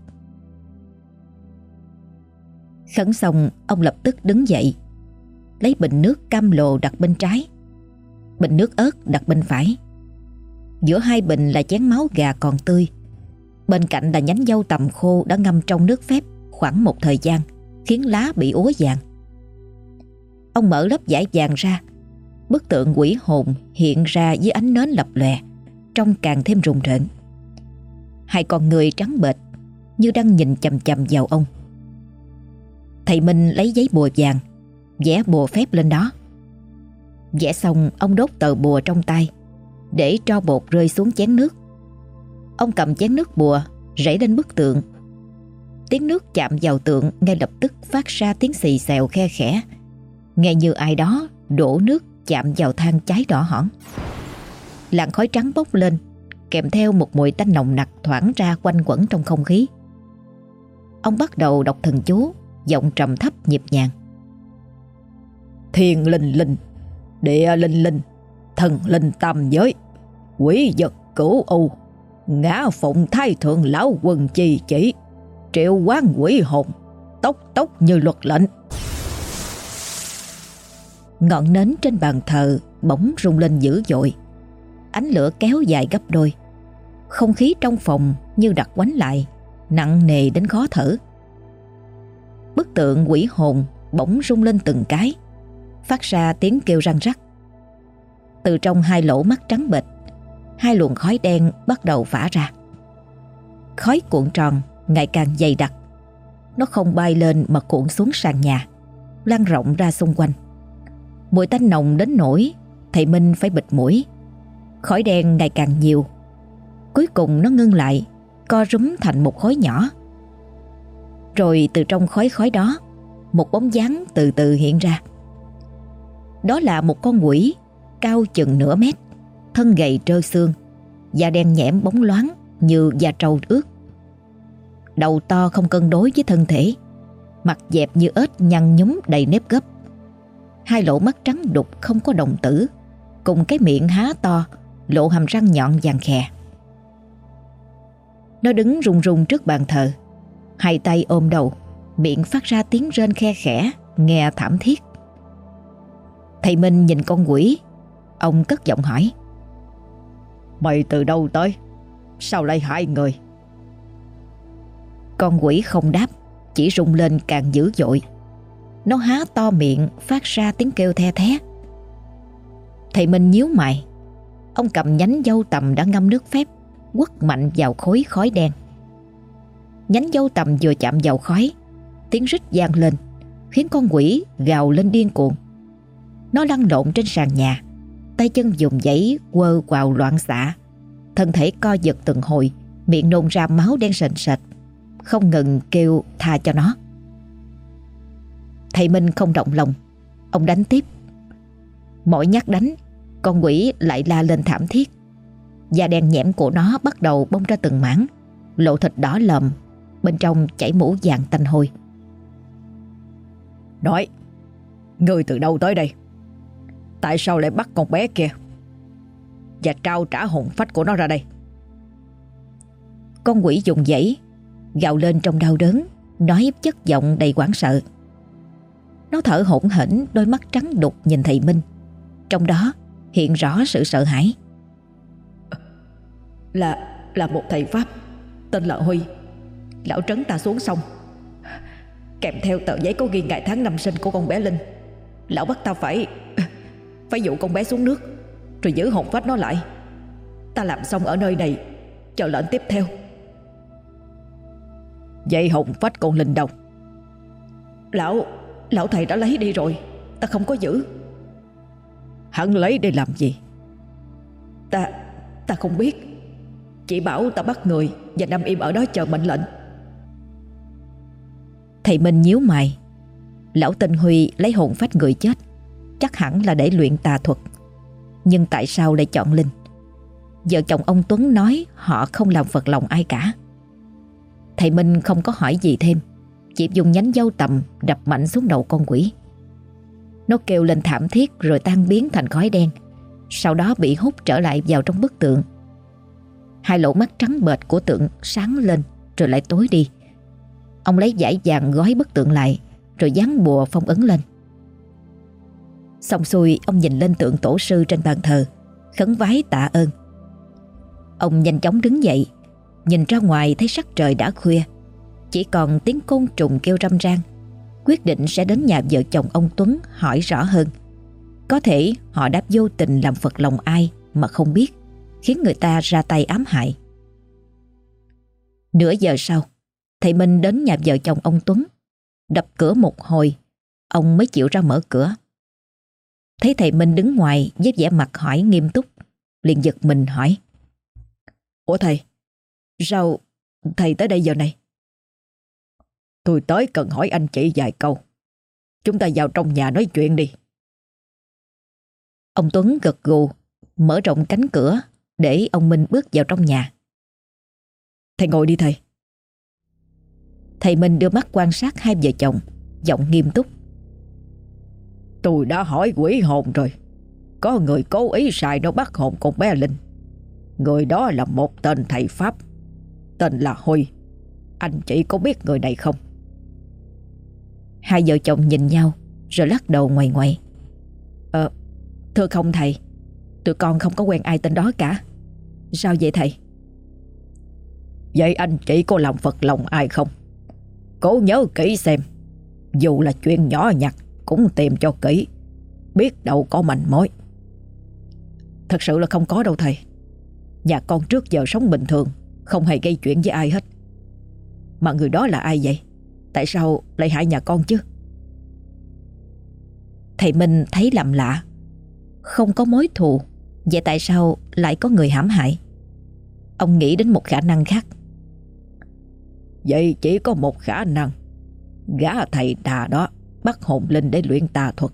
Khấn xong, ông lập tức đứng dậy, Lấy bình nước cam lồ đặt bên trái, Bình nước ớt đặt bên phải. Giữa hai bình là chén máu gà còn tươi, Bên cạnh là nhánh dâu tầm khô đã ngâm trong nước phép khoảng một thời gian, Khiến lá bị úa vàng. Ông mở lớp giải vàng ra, Bức tượng quỷ hồn hiện ra dưới ánh nến lập lòe, Trông càng thêm rùng rợn. Hai con người trắng bệch Như đang nhìn chầm chầm vào ông. Thầy Minh lấy giấy bùa vàng, vẽ bùa phép lên đó. Vẽ xong, ông đốt tờ bùa trong tay, để cho bột rơi xuống chén nước. Ông cầm chén nước bùa, rảy lên bức tượng. Tiếng nước chạm vào tượng ngay lập tức phát ra tiếng xì xèo khe khẽ. Nghe như ai đó, đổ nước chạm vào than cháy đỏ hỏn. Làn khói trắng bốc lên, kèm theo một mùi tanh nồng nặc thoảng ra quanh quẩn trong không khí. Ông bắt đầu đọc thần chú giọng trầm thấp nhịp nhàng. Thiên linh linh, địa linh linh, thần linh tam giới, quỷ vật cửu u, ngã phụng thai thượng lão quần chi chỉ, triệu quán quỷ hồn, tốc tốc như luật lệnh. Ngọn nến trên bàn thờ bỗng rung lên dữ dội. Ánh lửa kéo dài gấp đôi. Không khí trong phòng như đặt quánh lại, nặng nề đến khó thở. Bức tượng quỷ hồn bỗng rung lên từng cái, Phát ra tiếng kêu răng rắc. Từ trong hai lỗ mắt trắng bệch, Hai luồng khói đen bắt đầu vả ra. Khói cuộn tròn ngày càng dày đặc. Nó không bay lên mà cuộn xuống sàn nhà, Lan rộng ra xung quanh. Mùi tanh nồng đến nỗi Thầy Minh phải bịt mũi. Khói đen ngày càng nhiều. Cuối cùng nó ngưng lại, Co rúm thành một khối nhỏ rồi từ trong khói khói đó, Một bóng dáng từ từ hiện ra. Đó là một con quỷ, Cao chừng nửa mét, Thân gầy trơ xương, Da đen nhẽm bóng loáng Như da trâu ướt. Đầu to không cân đối với thân thể, Mặt dẹp như ếch nhăn nhúm đầy nếp gấp. Hai lỗ mắt trắng đục không có đồng tử, Cùng cái miệng há to, Lộ hàm răng nhọn vàng khè. Nó đứng rung rung trước bàn thờ. Hai tay ôm đầu Miệng phát ra tiếng rên khe khẽ Nghe thảm thiết. Thầy Minh nhìn con quỷ Ông cất giọng hỏi. Mày từ đâu tới? Sao lại hại người? Con quỷ không đáp Chỉ rung lên càng dữ dội. Nó há to miệng Phát ra tiếng kêu the thé. Thầy Minh nhíu mày. Ông cầm nhánh dâu tầm đã ngâm nước phép Quất mạnh vào khối khói đen Nhánh dâu tầm vừa chạm vào khói. Tiếng rít vang lên, Khiến con quỷ gào lên điên cuồng. Nó lăn lộn trên sàn nhà, Tay chân dùng giấy quơ quào loạn xạ. Thân thể co giật từng hồi, Miệng nôn ra máu đen sền sệt, Không ngừng kêu tha cho nó. Thầy Minh không động lòng, Ông đánh tiếp. Mỗi nhát đánh, Con quỷ lại la lên thảm thiết. Da đen nhẽm của nó bắt đầu bông ra từng mảng, Lộ thịt đỏ lầm Bên trong chảy mũ vàng tanh hôi. Nói Ngươi từ đâu tới đây? Tại sao lại bắt con bé kia Và trao trả hồn phách của nó ra đây? Con quỷ dùng dãy Gào lên trong đau đớn Nói chất giọng đầy quảng sợ. Nó thở hổn hển Đôi mắt trắng đục nhìn thầy Minh. Trong đó hiện rõ sự sợ hãi. Là là một thầy Pháp Tên là Huy Lão trấn ta xuống sông. Kèm theo tờ giấy có ghi ngày tháng năm sinh của con bé Linh. Lão bắt ta phải Phải dụ con bé xuống nước, Rồi giữ hồn phách nó lại. Ta làm xong ở nơi này, Chờ lệnh tiếp theo. Vậy hồn phách con Linh đâu? Lão Lão thầy đã lấy đi rồi, Ta không có giữ. Hắn lấy để làm gì? Ta Ta không biết. Chỉ bảo ta bắt người Và nằm im ở đó chờ mệnh lệnh. Thầy Minh nhíu mày. Lão tên Huy lấy hồn phách người chết, Chắc hẳn là để luyện tà thuật. Nhưng tại sao lại chọn Linh? Vợ chồng ông Tuấn nói Họ không làm phật lòng ai cả. Thầy Minh không có hỏi gì thêm, Chỉ dùng nhánh dâu tầm Đập mạnh xuống đầu con quỷ. Nó kêu lên thảm thiết Rồi tan biến thành khói đen, Sau đó bị hút trở lại vào trong bức tượng. Hai lỗ mắt trắng bệt của tượng sáng lên Rồi lại tối đi. Ông lấy giải vàng gói bức tượng lại, Rồi dán bùa phong ấn lên. Xong xuôi, ông nhìn lên tượng tổ sư trên bàn thờ, Khấn vái tạ ơn. Ông nhanh chóng đứng dậy, Nhìn ra ngoài thấy sắc trời đã khuya. Chỉ còn tiếng côn trùng kêu râm ran. Quyết định sẽ đến nhà vợ chồng ông Tuấn hỏi rõ hơn. Có thể họ đã vô tình làm phật lòng ai mà không biết, Khiến người ta ra tay ám hại. Nửa giờ sau Thầy Minh đến nhà vợ chồng ông Tuấn. Đập cửa một hồi Ông mới chịu ra mở cửa. Thấy thầy Minh đứng ngoài với vẻ mặt hỏi nghiêm túc liền giật mình hỏi. Ủa thầy Sao thầy tới đây giờ này? Tôi tới cần hỏi anh chị vài câu. Chúng ta vào trong nhà nói chuyện đi. Ông Tuấn gật gù Mở rộng cánh cửa Để ông Minh bước vào trong nhà. Thầy ngồi đi thầy Thầy Minh đưa mắt quan sát hai vợ chồng Giọng nghiêm túc Tôi đã hỏi quỷ hồn rồi Có người cố ý xài nó bắt hồn con bé Linh Người đó là một tên thầy Pháp Tên là Huy Anh chị có biết người này không? Hai vợ chồng nhìn nhau Rồi lắc đầu ngoài ngoài Ờ Thưa không thầy Tụi con không có quen ai tên đó cả Sao vậy thầy? Vậy anh chị có làm Phật lòng ai không? Cố nhớ kỹ xem. Dù là chuyện nhỏ nhặt, Cũng tìm cho kỹ. Biết đâu có manh mối. Thật sự là không có đâu thầy. Nhà con trước giờ sống bình thường, Không hề gây chuyện với ai hết. Mà người đó là ai vậy? Tại sao lại hại nhà con chứ? Thầy Minh thấy lầm lạ. Không có mối thù, Vậy tại sao lại có người hãm hại? Ông nghĩ đến một khả năng khác. Vậy chỉ có một khả năng. Gã thầy đà đó Bắt hồn linh để luyện tà thuật.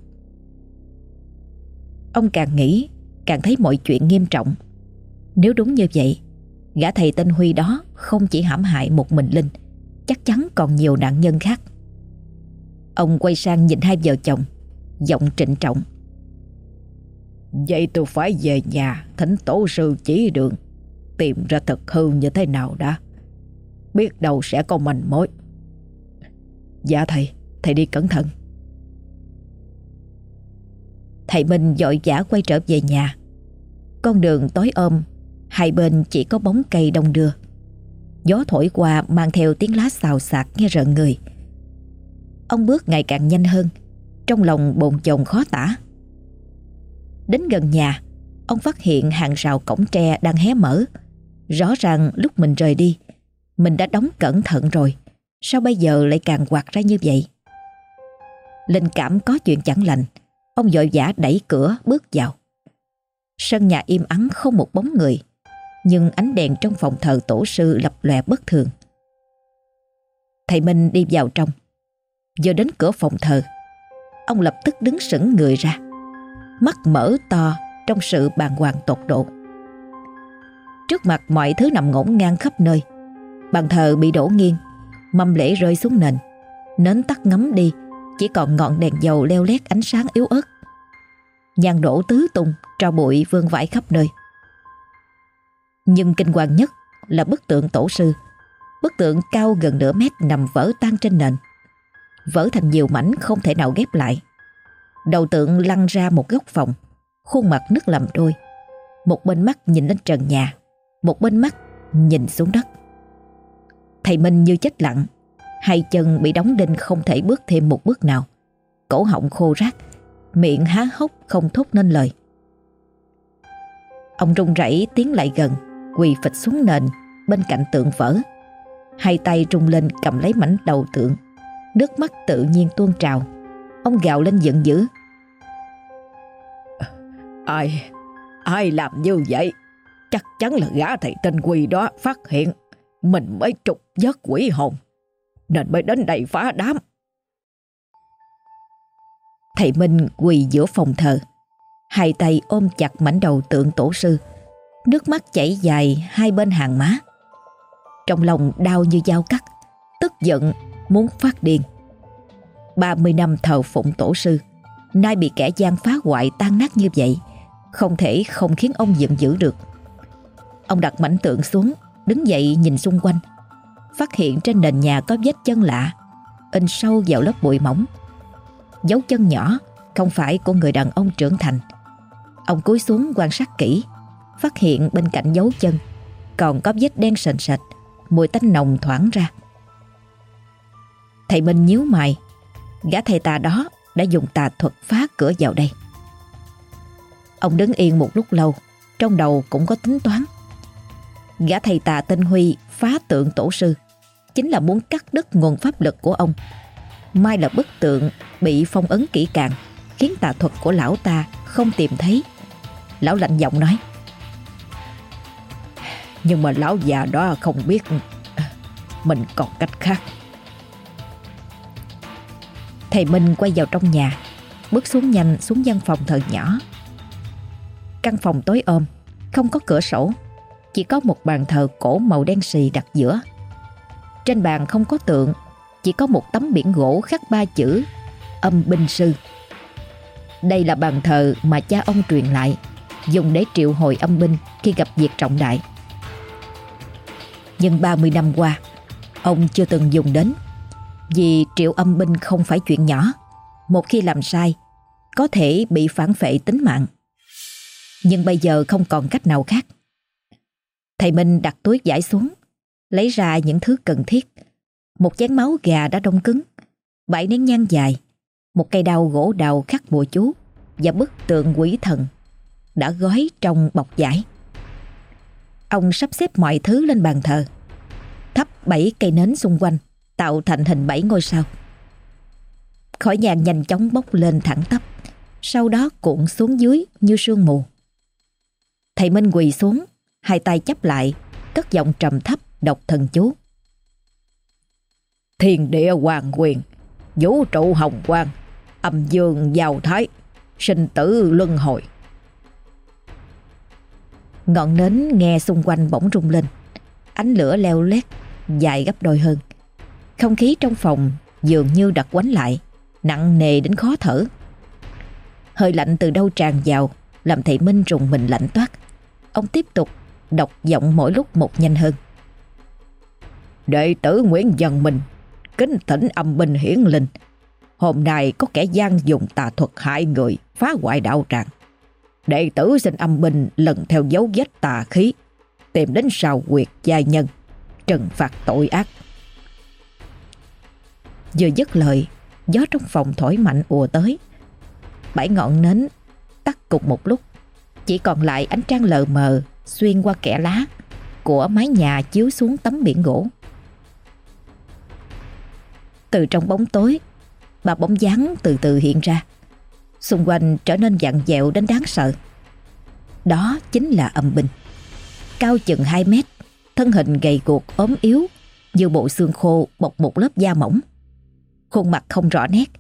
Ông càng nghĩ, Càng thấy mọi chuyện nghiêm trọng. Nếu đúng như vậy, Gã thầy tên Huy đó không chỉ hãm hại một mình Linh, Chắc chắn còn nhiều nạn nhân khác. Ông quay sang nhìn hai vợ chồng, Giọng trịnh trọng. Vậy tôi phải về nhà, Thỉnh tổ sư chỉ đường, Tìm ra thật hư như thế nào đã? Biết đâu sẽ có manh mối. Dạ thầy Thầy đi cẩn thận. Thầy Minh dội vã quay trở về nhà. Con đường tối ôm Hai bên chỉ có bóng cây đông đưa. Gió thổi qua mang theo tiếng lá xào xạc nghe rợn người. Ông bước ngày càng nhanh hơn, Trong lòng bồn chồn khó tả. Đến gần nhà, Ông phát hiện hàng rào cổng tre đang hé mở. Rõ ràng lúc mình rời đi mình đã đóng cẩn thận rồi. Sao bây giờ lại càng quạt ra như vậy? Linh cảm có chuyện chẳng lành. Ông dội vã đẩy cửa bước vào. Sân nhà im ắng không một bóng người, Nhưng ánh đèn trong phòng thờ tổ sư lập lòe bất thường. Thầy Minh đi vào trong. Vừa đến cửa phòng thờ, Ông lập tức đứng sững người ra, Mắt mở to trong sự bàng hoàng tột độ. Trước mặt mọi thứ nằm ngổn ngang khắp nơi Bàn thờ bị đổ nghiêng, Mâm lễ rơi xuống nền. Nến tắt ngấm đi, Chỉ còn ngọn đèn dầu leo lét ánh sáng yếu ớt. Nhàn đổ tứ tung Trò bụi vương vãi khắp nơi. Nhưng kinh hoàng nhất Là bức tượng tổ sư. Bức tượng cao gần nửa mét nằm vỡ tan trên nền. Vỡ thành nhiều mảnh không thể nào ghép lại. Đầu tượng lăn ra một góc phòng, Khuôn mặt nứt làm đôi. Một bên mắt nhìn lên trần nhà, Một bên mắt nhìn xuống đất. Thầy Minh như chết lặng. Hai chân bị đóng đinh không thể bước thêm một bước nào. Cổ họng khô rác Miệng há hốc không thốt nên lời. Ông run rẩy tiến lại gần, Quỳ phịch xuống nền, Bên cạnh tượng vỡ Hai tay rung lên cầm lấy mảnh đầu tượng. Nước mắt tự nhiên tuôn trào. Ông gào lên giận dữ. Ai Ai làm như vậy? Chắc chắn là gã thầy tên quỳ đó phát hiện. Mình mới trục giấc quỷ hồn. Nên mới đến đây phá đám. Thầy Minh quỳ giữa phòng thờ. Hai tay ôm chặt mảnh đầu tượng tổ sư. Nước mắt chảy dài hai bên hàng má. Trong lòng đau như dao cắt, Tức giận, muốn phát điên. 30 năm thờ phụng tổ sư, Nay bị kẻ gian phá hoại tan nát như vậy, Không thể không khiến ông giận dữ được. Ông đặt mảnh tượng xuống Đứng dậy nhìn xung quanh. Phát hiện trên nền nhà có vết chân lạ, In sâu vào lớp bụi mỏng. Dấu chân nhỏ, Không phải của người đàn ông trưởng thành. Ông cúi xuống quan sát kỹ, Phát hiện bên cạnh dấu chân Còn có vết đen sền sệt, Mùi tanh nồng thoảng ra. Thầy Minh nhíu mày, Gã thầy tà đó đã dùng tà thuật phá cửa vào đây. Ông đứng yên một lúc lâu, Trong đầu cũng có tính toán. Gã thầy tà tên Huy phá tượng tổ sư. Chính là muốn cắt đứt nguồn pháp lực của ông. Mai là bức tượng bị phong ấn kỹ càng, Khiến tà thuật của lão ta không tìm thấy. Lão lạnh giọng nói. Nhưng mà lão già đó không biết Mình còn cách khác. Thầy Minh quay vào trong nhà, Bước xuống nhanh xuống văn phòng thờ nhỏ. Căn phòng tối ôm Không có cửa sổ. Chỉ có một bàn thờ cổ màu đen xì đặt giữa. Trên bàn không có tượng, Chỉ có một tấm biển gỗ khắc ba chữ, Âm binh sư. Đây là bàn thờ mà cha ông truyền lại, Dùng để triệu hồi âm binh Khi gặp việc trọng đại. Nhưng 30 năm qua, Ông chưa từng dùng đến. Vì triệu âm binh không phải chuyện nhỏ, Một khi làm sai, Có thể bị phản phệ tính mạng. Nhưng bây giờ không còn cách nào khác. Thầy Minh đặt túi giải xuống Lấy ra những thứ cần thiết Một chén máu gà đã đông cứng Bảy nén nhang dài Một cây đao gỗ đào khắc bùa chú Và bức tượng quỷ thần Đã gói trong bọc giải Ông sắp xếp mọi thứ lên bàn thờ Thắp bảy cây nến xung quanh tạo thành hình bảy ngôi sao. Khói nhang nhanh chóng bốc lên thẳng tắp, sau đó cuộn xuống dưới như sương mù. Thầy Minh quỳ xuống, hai tay chấp lại, cất giọng trầm thấp đọc thần chú. Thiên địa hoàng quyền, vũ trụ hồng quang, âm dương giàu thái, sinh tử luân hồi. Ngọn nến nghe xung quanh bỗng rung lên, ánh lửa leo lét, dài gấp đôi hơn. Không khí trong phòng dường như đặt quánh lại, nặng nề đến khó thở. Hơi lạnh từ đâu tràn vào, làm thị Minh rùng mình lạnh toát. Ông tiếp tục đọc giọng mỗi lúc một nhanh hơn. Đệ tử Nguyễn Dân Minh, Kính thỉnh âm binh hiển linh. Hôm nay có kẻ gian dùng tà thuật hại người, Phá hoại đạo tràng. Đệ tử xin âm binh lần theo dấu vết tà khí, Tìm đến sao quyệt gia nhân, Trừng phạt tội ác. Vừa dứt lời, Gió trong phòng thổi mạnh ùa tới. Bảy ngọn nến tắt cùng một lúc, Chỉ còn lại ánh trăng lờ mờ Xuyên qua kẽ lá Của mái nhà chiếu xuống tấm biển gỗ. Từ trong bóng tối Bà bóng dáng từ từ hiện ra. Xung quanh trở nên dặn dẹo đến đáng sợ. Đó chính là âm binh. Cao chừng 2 mét, Thân hình gầy guộc, ốm yếu, Như bộ xương khô bọc một lớp da mỏng. Khuôn mặt không rõ nét,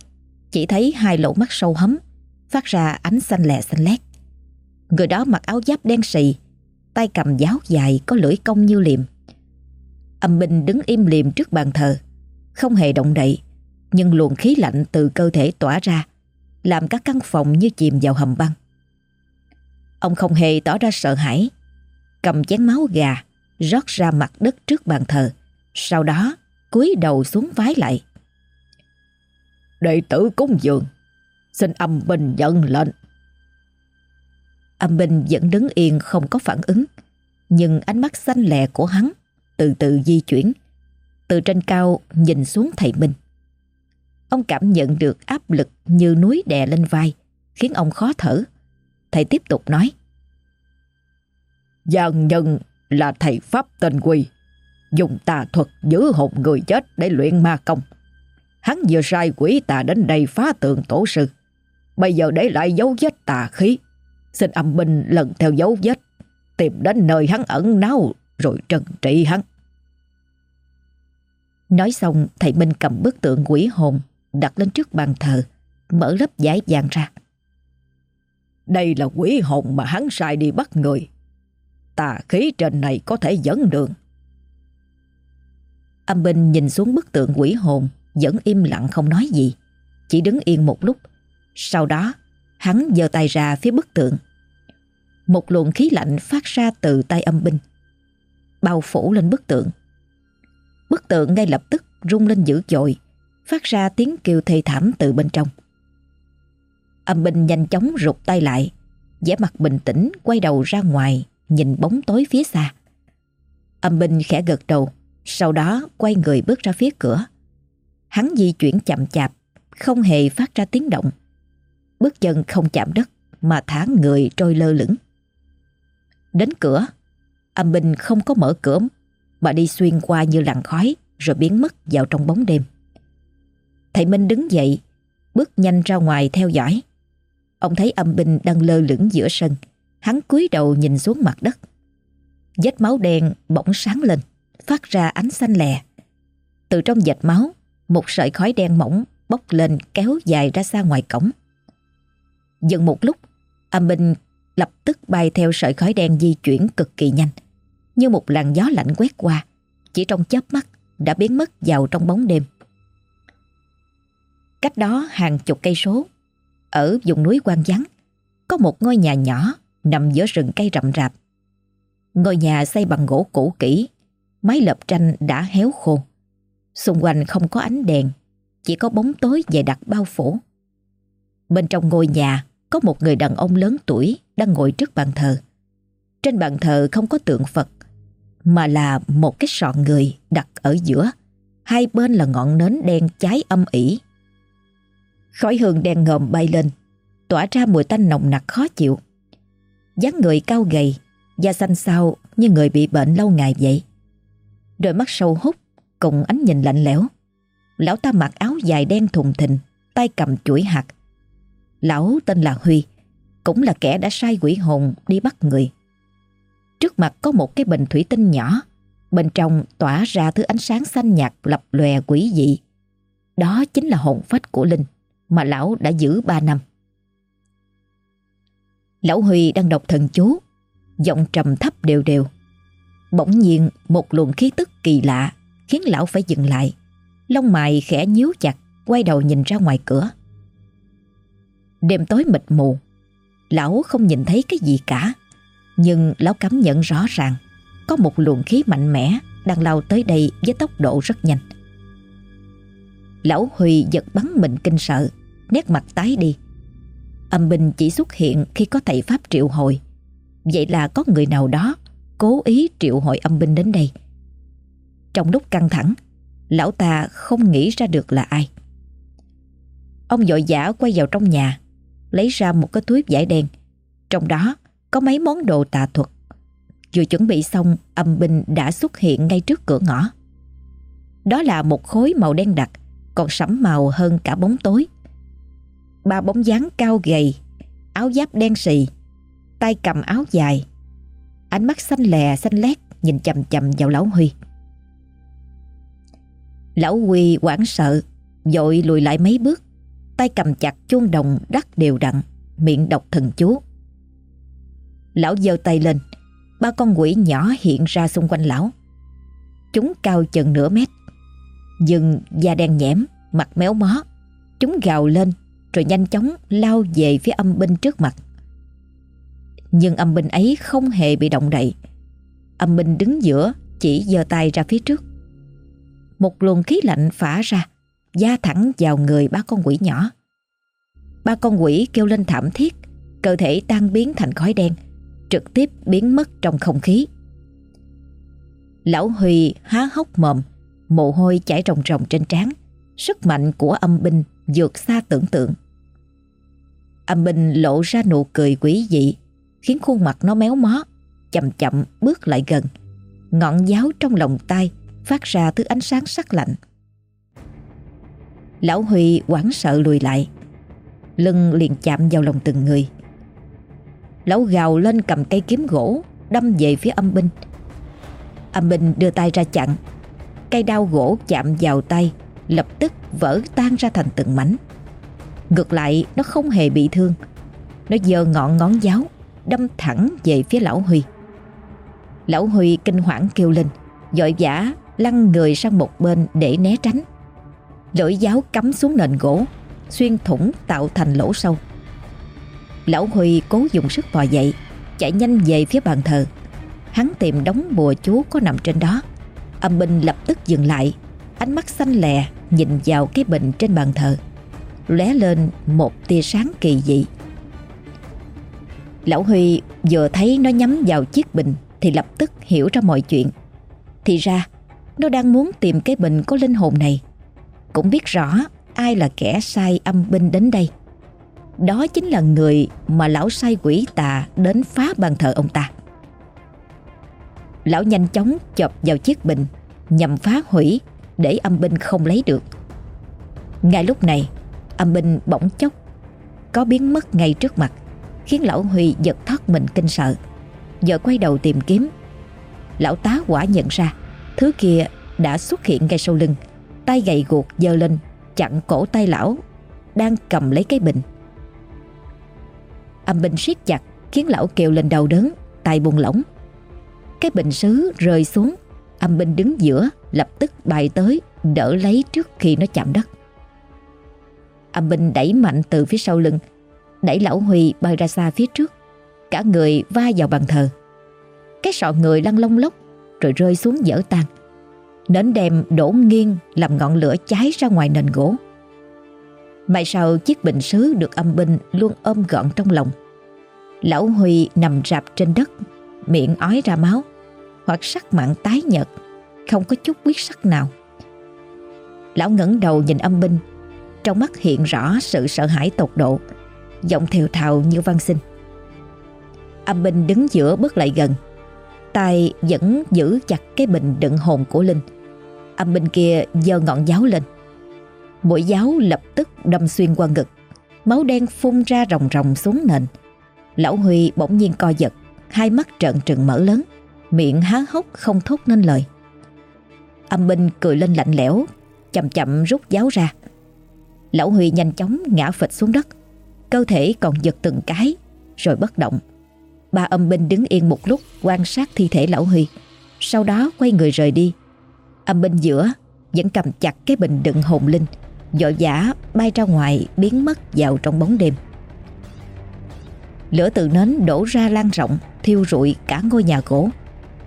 Chỉ thấy hai lỗ mắt sâu hấm, Phát ra ánh xanh lè xanh lét. Người đó mặc áo giáp đen xì Tay cầm giáo dài có lưỡi cong như liềm Âm binh đứng im liềm trước bàn thờ Không hề động đậy Nhưng luồng khí lạnh từ cơ thể tỏa ra Làm các căn phòng như chìm vào hầm băng Ông không hề tỏ ra sợ hãi Cầm chén máu gà rót ra mặt đất trước bàn thờ. Sau đó cúi đầu xuống vái lại. Đệ tử cúng dường, xin âm binh nhận lệnh. Âm binh vẫn đứng yên không có phản ứng, nhưng ánh mắt xanh lè của hắn từ từ di chuyển, từ trên cao nhìn xuống thầy Minh. Ông cảm nhận được áp lực như núi đè lên vai, khiến ông khó thở. Thầy tiếp tục nói. Giang nhân là thầy Pháp tên Quy, dùng tà thuật giữ hồn người chết để luyện ma công. Hắn vừa sai quỷ tà đến đây phá tượng tổ sư, bây giờ để lại dấu vết tà khí. Xin âm binh lần theo dấu vết, tìm đến nơi hắn ẩn náu rồi trần trị hắn. Nói xong thầy Minh cầm bức tượng quỷ hồn đặt lên trước bàn thờ, mở lớp giải vàng ra. Đây là quỷ hồn mà hắn sai đi bắt người tà khí trên này có thể dẫn đường. Âm binh nhìn xuống bức tượng quỷ hồn, vẫn im lặng không nói gì, chỉ đứng yên một lúc. Sau đó, hắn giơ tay ra phía bức tượng. Một luồng khí lạnh phát ra từ tay âm binh, bao phủ lên bức tượng. Bức tượng ngay lập tức rung lên dữ dội, phát ra tiếng kêu thê thảm từ bên trong. Âm binh nhanh chóng rụt tay lại, vẻ mặt bình tĩnh quay đầu ra ngoài nhìn bóng tối phía xa. Âm binh khẽ gật đầu, sau đó quay người bước ra phía cửa. Hắn di chuyển chậm chạp, không hề phát ra tiếng động. Bước chân không chạm đất mà thả người trôi lơ lửng. Đến cửa, âm binh không có mở cửa mà đi xuyên qua như làn khói rồi biến mất vào trong bóng đêm. Thầy Minh đứng dậy, bước nhanh ra ngoài theo dõi. Ông thấy âm binh đang lơ lửng giữa sân, Hắn cúi đầu nhìn xuống mặt đất. Vết máu đen bỗng sáng lên, phát ra ánh xanh lè. Từ trong vệt máu, một sợi khói đen mỏng bốc lên kéo dài ra xa ngoài cổng dần một lúc, âm binh lập tức bay theo sợi khói đen di chuyển cực kỳ nhanh. Như một làn gió lạnh quét qua, chỉ trong chớp mắt đã biến mất vào trong bóng đêm. Cách đó hàng chục cây số, ở vùng núi quan vắng, có một ngôi nhà nhỏ nằm giữa rừng cây rậm rạp. Ngôi nhà xây bằng gỗ cũ kỹ, mái lợp tranh đã héo khô. Xung quanh không có ánh đèn, chỉ có bóng tối dày đặc bao phủ. Bên trong ngôi nhà có một người đàn ông lớn tuổi đang ngồi trước bàn thờ. Trên bàn thờ không có tượng Phật, mà là một cái sọn người đặt ở giữa. Hai bên là ngọn nến đen cháy âm ỉ. Khói hương đen ngòm bay lên, tỏa ra mùi tanh nồng nặc khó chịu dáng người cao gầy, da xanh xao như người bị bệnh lâu ngày vậy. Đôi mắt sâu hút cùng ánh nhìn lạnh lẽo. Lão ta mặc áo dài đen thùng thình, tay cầm chuỗi hạt. Lão tên là Huy, cũng là kẻ đã sai quỷ hồn đi bắt người. Trước mặt có một cái bình thủy tinh nhỏ, bên trong tỏa ra thứ ánh sáng xanh nhạt lập lòe quỷ dị. Đó chính là hồn phách của Linh mà lão đã giữ 3 năm. Lão Huy đang đọc thần chú Giọng trầm thấp đều đều Bỗng nhiên một luồng khí tức kỳ lạ Khiến lão phải dừng lại Lông mày khẽ nhíu chặt Quay đầu nhìn ra ngoài cửa Đêm tối mịt mù Lão không nhìn thấy cái gì cả Nhưng lão cảm nhận rõ ràng Có một luồng khí mạnh mẽ đang lao tới đây với tốc độ rất nhanh. Lão Huy giật bắn mình kinh sợ, nét mặt tái đi. Âm binh chỉ xuất hiện khi có thầy Pháp triệu hồi. Vậy là có người nào đó cố ý triệu hồi âm binh đến đây. Trong lúc căng thẳng, lão ta không nghĩ ra được là ai. Ông dội dã quay vào trong nhà, lấy ra một cái túi vải đen. Trong đó có mấy món đồ tà thuật. Vừa chuẩn bị xong, âm binh đã xuất hiện ngay trước cửa ngõ. Đó là một khối màu đen đặc, còn sẫm màu hơn cả bóng tối. Ba bóng dáng cao gầy, áo giáp đen xì, tay cầm áo dài, ánh mắt xanh lè xanh lét nhìn chầm chầm vào lão Huy. Lão Huy hoảng sợ, dội lùi lại mấy bước, tay cầm chặt chuông đồng đắt đều đặn, miệng đọc thần chú. Lão giơ tay lên, ba con quỷ nhỏ hiện ra xung quanh lão. Chúng cao chừng nửa mét, dừng da đen nhẽm, mặt méo mó. Chúng gào lên rồi nhanh chóng lao về phía âm binh trước mặt. Nhưng âm binh ấy không hề bị động đậy. Âm binh đứng giữa chỉ giơ tay ra phía trước. Một luồng khí lạnh phả ra, da thẳng vào người ba con quỷ nhỏ. Ba con quỷ kêu lên thảm thiết, cơ thể tan biến thành khói đen, trực tiếp biến mất trong không khí. Lão Huy há hốc mồm, mồ hôi chảy ròng ròng trên trán. Sức mạnh của âm binh vượt xa tưởng tượng. Âm binh lộ ra nụ cười quỷ dị, khiến khuôn mặt nó méo mó, chậm chậm bước lại gần. Ngọn giáo trong lòng tay phát ra thứ ánh sáng sắc lạnh. Lão Huy hoảng sợ lùi lại, lưng liền chạm vào lòng từng người. Lão gào lên cầm cây kiếm gỗ, đâm về phía âm binh. Âm binh đưa tay ra chặn, cây đao gỗ chạm vào tay, lập tức vỡ tan ra thành từng mảnh. Ngược lại nó không hề bị thương Nó giơ ngọn ngón giáo Đâm thẳng về phía lão Huy Lão Huy kinh hoảng kêu lên Dội vã lăn người sang một bên để né tránh Lưỡi giáo cắm xuống nền gỗ Xuyên thủng tạo thành lỗ sâu Lão Huy cố dùng sức bò dậy Chạy nhanh về phía bàn thờ Hắn tìm đống bùa chú có nằm trên đó Âm binh lập tức dừng lại Ánh mắt xanh lè Nhìn vào cái bình trên bàn thờ lóe lên một tia sáng kỳ dị. Lão Huy vừa thấy nó nhắm vào chiếc bình thì lập tức hiểu ra mọi chuyện. Thì ra, nó đang muốn tìm cái bình có linh hồn này. Cũng biết rõ ai là kẻ sai âm binh đến đây. Đó chính là người mà lão sai quỷ tà đến phá bàn thờ ông ta. Lão nhanh chóng chộp vào chiếc bình nhằm phá hủy để âm binh không lấy được. Ngay lúc này, âm binh bỗng chốc có biến mất ngay trước mặt khiến lão Huy giật thoát mình kinh sợ giờ quay đầu tìm kiếm lão tá quả nhận ra thứ kia đã xuất hiện ngay sau lưng tay gầy guộc giơ lên, chặn cổ tay lão, đang cầm lấy cái bình. Âm bình siết chặt, khiến lão kêu lên đau đớn tay buông lỏng. Cái bình sứ rơi xuống, âm binh đứng giữa, lập tức bay tới, đỡ lấy trước khi nó chạm đất. Âm binh đẩy mạnh từ phía sau lưng, Đẩy lão Huy bay ra xa phía trước, Cả người va vào bàn thờ. Cái sọ người lăn lông lốc Rồi rơi xuống dở tan. Nến đem đổ nghiêng Làm ngọn lửa cháy ra ngoài nền gỗ. Mai sau, chiếc bình sứ Được âm binh luôn ôm gọn trong lòng. Lão Huy nằm rạp trên đất, Miệng ói ra máu, Hoặc sắc mặn tái nhợt, Không có chút quyết sắc nào. Lão ngẩng đầu nhìn âm binh, trong mắt hiện rõ sự sợ hãi tột độ, Giọng thều thào như văn sinh Âm binh đứng giữa bước lại gần, tay vẫn giữ chặt cái bình đựng hồn của Linh. Âm binh kia giơ ngọn giáo lên. Mũi giáo lập tức đâm xuyên qua ngực, Máu đen phun ra ròng ròng xuống nền. Lão Huy bỗng nhiên co giật, Hai mắt trợn trừng mở lớn, Miệng há hốc không thốt nên lời. Âm binh cười lên lạnh lẽo, Chậm chậm rút giáo ra. Lão Huy nhanh chóng ngã phịch xuống đất, Cơ thể còn giật từng cái, Rồi bất động. Ba âm binh đứng yên một lúc quan sát thi thể lão Huy, Sau đó quay người rời đi. Âm bên giữa, Vẫn cầm chặt cái bình đựng hồn linh Dội giả bay ra ngoài Biến mất vào trong bóng đêm. Lửa từ nến đổ ra lan rộng, Thiêu rụi cả ngôi nhà gỗ.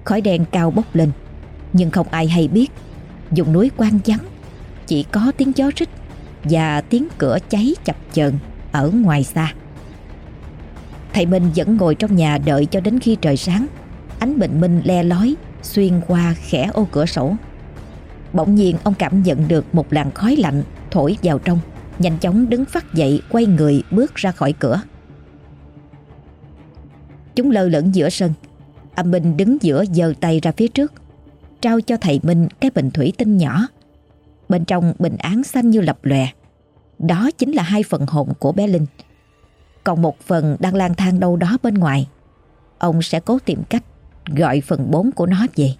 Khói đen cao bốc lên, Nhưng không ai hay biết Dùng núi quang vắng, Chỉ có tiếng gió rít Và tiếng cửa cháy chập chờn Ở ngoài xa. Thầy Minh vẫn ngồi trong nhà đợi cho đến khi trời sáng. Ánh bình minh le lói, Xuyên qua khẽ ô cửa sổ. Bỗng nhiên, ông cảm nhận được một làn khói lạnh Thổi vào trong. Nhanh chóng đứng phát dậy, Quay người bước ra khỏi cửa. Chúng lơ lửng giữa sân. Âm Minh đứng giữa giơ tay ra phía trước, Trao cho thầy Minh cái bình thủy tinh nhỏ. Bên trong bình án xanh như lập lòe. Đó chính là hai phần hồn của bé Linh. Còn một phần đang lang thang đâu đó bên ngoài. Ông sẽ cố tìm cách Gọi phần bốn của nó về.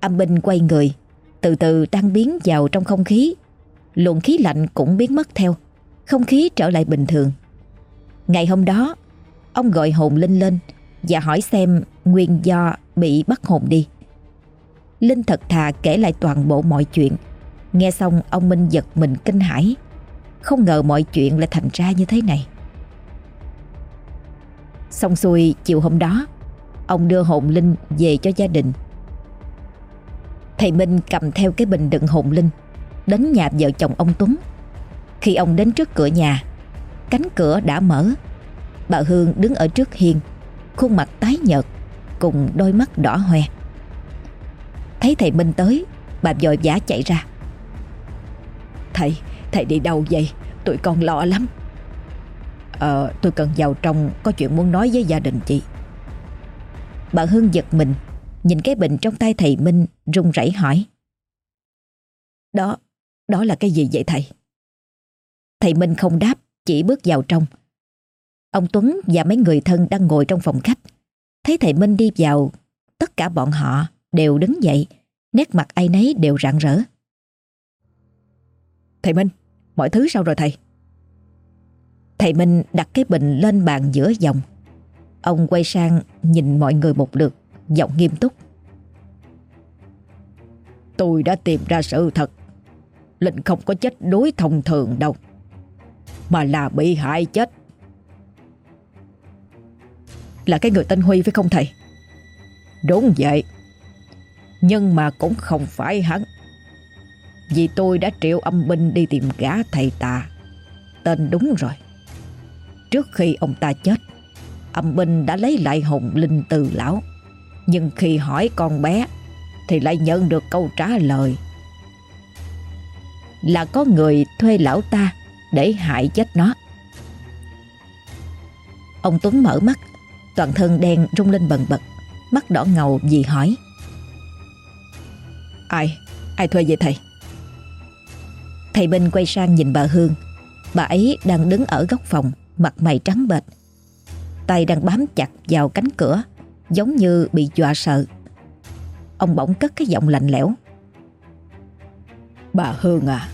Âm binh quay người, Từ từ tan biến vào trong không khí. Luồng khí lạnh cũng biến mất theo, Không khí trở lại bình thường. Ngày hôm đó, Ông gọi hồn Linh lên Và hỏi xem nguyên do bị bắt hồn đi. Linh thật thà kể lại toàn bộ mọi chuyện. Nghe xong, ông Minh giật mình kinh hãi. Không ngờ mọi chuyện lại thành ra như thế này. Xong xuôi, chiều hôm đó, Ông đưa hồn Linh về cho gia đình. Thầy Minh cầm theo cái bình đựng hồn Linh Đến nhà vợ chồng ông Tuấn. Khi ông đến trước cửa nhà Cánh cửa đã mở. Bà Hương đứng ở trước hiên Khuôn mặt tái nhợt Cùng đôi mắt đỏ hoe. Thấy thầy Minh tới Bà vội vã chạy ra. Thầy, thầy đi đâu vậy? Tụi con lo lắm. Ờ, tôi cần vào trong Có chuyện muốn nói với gia đình chị. Bà Hương giật mình Nhìn cái bình trong tay thầy Minh run rẩy hỏi. Đó, đó là cái gì vậy thầy? Thầy Minh không đáp Chỉ bước vào trong. Ông Tuấn và mấy người thân đang ngồi trong phòng khách. Thấy thầy Minh đi vào Tất cả bọn họ đều đứng dậy Nét mặt ai nấy đều rạng rỡ. Thầy Minh, mọi thứ sao rồi thầy? Thầy Minh đặt cái bình lên bàn giữa dòng. Ông quay sang nhìn mọi người một lượt. Giọng nghiêm túc. Tôi đã tìm ra sự thật. Linh không có chết đối thông thường đâu, Mà là bị hại chết. Là cái người tên Huy phải không thầy? Đúng vậy. Nhưng mà cũng không phải hắn. Vì tôi đã triệu âm binh đi tìm gã thầy tà. Tên đúng rồi. Trước khi ông ta chết, Âm binh đã lấy lại hồn linh từ lão. Nhưng khi hỏi con bé, Thì lại nhận được câu trả lời Là có người thuê lão ta Để hại chết nó Ông Tuấn mở mắt, Toàn thân đen rung lên bần bật, Mắt đỏ ngầu vì hỏi Ai? Ai thuê vậy thầy? Thầy Minh quay sang nhìn bà Hương Bà ấy đang đứng ở góc phòng, Mặt mày trắng bệch Tay đang bám chặt vào cánh cửa Giống như bị dọa sợ. Ông bỗng cất cái giọng lạnh lẽo. Bà Hương à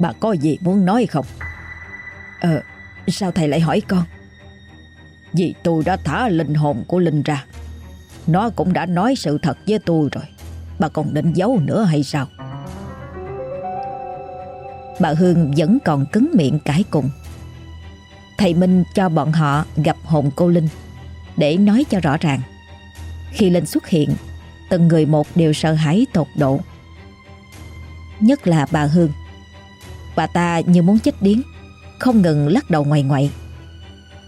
Bà có gì muốn nói không? Ờ Sao thầy lại hỏi con? Vì tôi đã thả linh hồn của Linh ra. Nó cũng đã nói sự thật với tôi rồi. Bà còn định giấu nữa hay sao? Bà Hương vẫn còn cứng miệng cãi cùng. Thầy Minh cho bọn họ gặp hồn cô Linh để nói cho rõ ràng. Khi Linh xuất hiện, Từng người một đều sợ hãi tột độ. Nhất là bà Hương. Bà ta như muốn chết điếng, Không ngừng lắc đầu ngoài ngoại.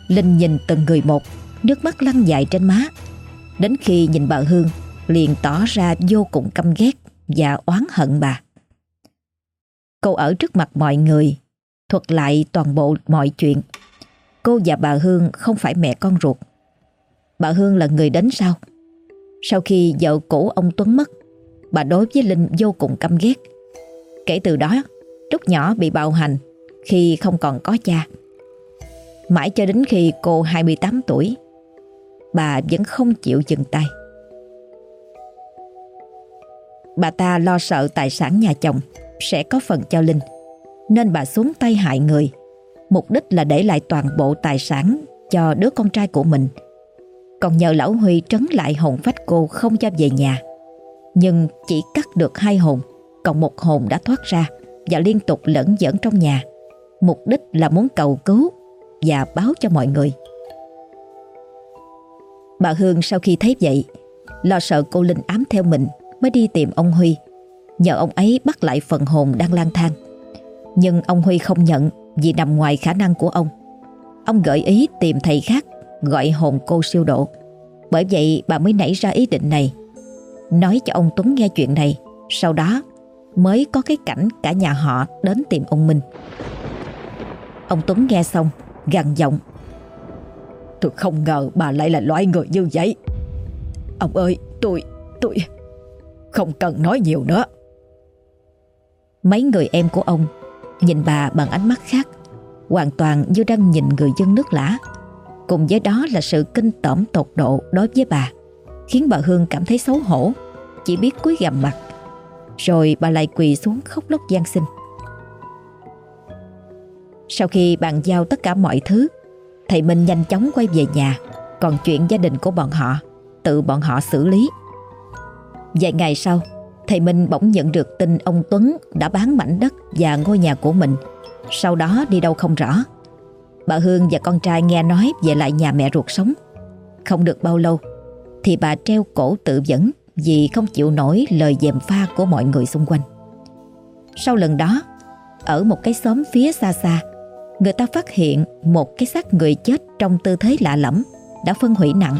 Linh nhìn từng người một, Nước mắt lăn dài trên má. Đến khi nhìn bà Hương, Liền tỏ ra vô cùng căm ghét Và oán hận bà. Cô ở trước mặt mọi người, Thuật lại toàn bộ mọi chuyện. Cô và bà Hương không phải mẹ con ruột Bà Hương là người đến sau. Sau khi vợ cũ ông Tuấn mất, Bà đối với Linh vô cùng căm ghét. Kể từ đó Trúc nhỏ bị bạo hành Khi không còn có cha. Mãi cho đến khi cô 28 tuổi, Bà vẫn không chịu dừng tay. Bà ta lo sợ tài sản nhà chồng Sẽ có phần cho Linh, Nên bà xuống tay hại người. Mục đích là để lại toàn bộ tài sản Cho đứa con trai của mình. Còn nhờ lão Huy trấn lại hồn phách cô Không cho về nhà. Nhưng chỉ cắt được hai hồn, Còn một hồn đã thoát ra Và liên tục lẫn dẫn trong nhà. Mục đích là muốn cầu cứu Và báo cho mọi người. Bà Hương sau khi thấy vậy, Lo sợ cô Linh ám theo mình Mới đi tìm ông Huy. Nhờ ông ấy bắt lại phần hồn đang lang thang. Nhưng ông Huy không nhận Vì nằm ngoài khả năng của ông. Ông gợi ý tìm thầy khác Gọi hồn cô siêu độ. Bởi vậy bà mới nảy ra ý định này. Nói cho ông Tuấn nghe chuyện này, Sau đó mới có cái cảnh cả nhà họ đến tìm ông Minh. Ông Tuấn nghe xong, gằn giọng. Tôi không ngờ bà lại là loại người như vậy. Ông ơi, tôi Tôi Không cần nói nhiều nữa. Mấy người em của ông Nhìn bà bằng ánh mắt khác, Hoàn toàn như đang nhìn người dân nước lã. Cùng với đó là sự kinh tởm tột độ đối với bà, Khiến bà Hương cảm thấy xấu hổ, Chỉ biết cúi gằm mặt. Rồi bà lại quỳ xuống khóc lóc gian sinh. Sau khi bàn giao tất cả mọi thứ, Thầy Minh nhanh chóng quay về nhà, Còn chuyện gia đình của bọn họ, Tự bọn họ xử lý. Vài ngày sau, Thầy Minh bỗng nhận được tin ông Tuấn Đã bán mảnh đất và ngôi nhà của mình. Sau đó đi đâu không rõ. Bà Hương và con trai nghe nói Về lại nhà mẹ ruột sống Không được bao lâu, Thì bà treo cổ tự vẫn Vì không chịu nổi lời dèm pha của mọi người xung quanh Sau lần đó, Ở một cái xóm phía xa xa, người ta phát hiện một cái xác người chết trong tư thế lạ lẫm đã phân hủy nặng.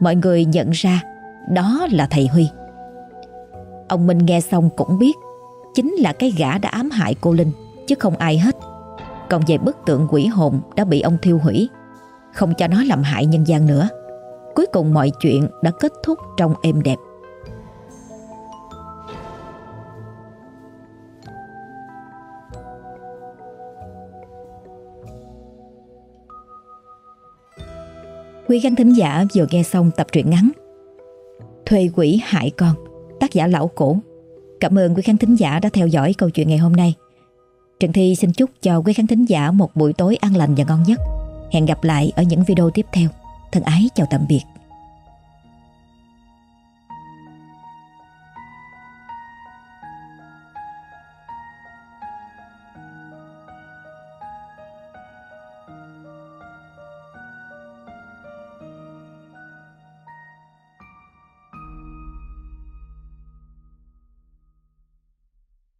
Mọi người nhận ra đó là thầy Huy. Ông Minh nghe xong cũng biết chính là cái gã đã ám hại cô Linh, chứ không ai hết. Còn về bức tượng quỷ hồn đã bị ông thiêu hủy, không cho nó làm hại nhân gian nữa. Cuối cùng mọi chuyện đã kết thúc trong êm đẹp. Quý khán thính giả vừa nghe xong tập truyện ngắn Thuê quỷ hại con Tác giả lão cổ Cảm ơn quý khán thính giả đã theo dõi câu chuyện ngày hôm nay Trần Thi xin chúc cho quý khán thính giả một buổi tối an lành và ngon nhất Hẹn gặp lại ở những video tiếp theo. Thân ái chào tạm biệt.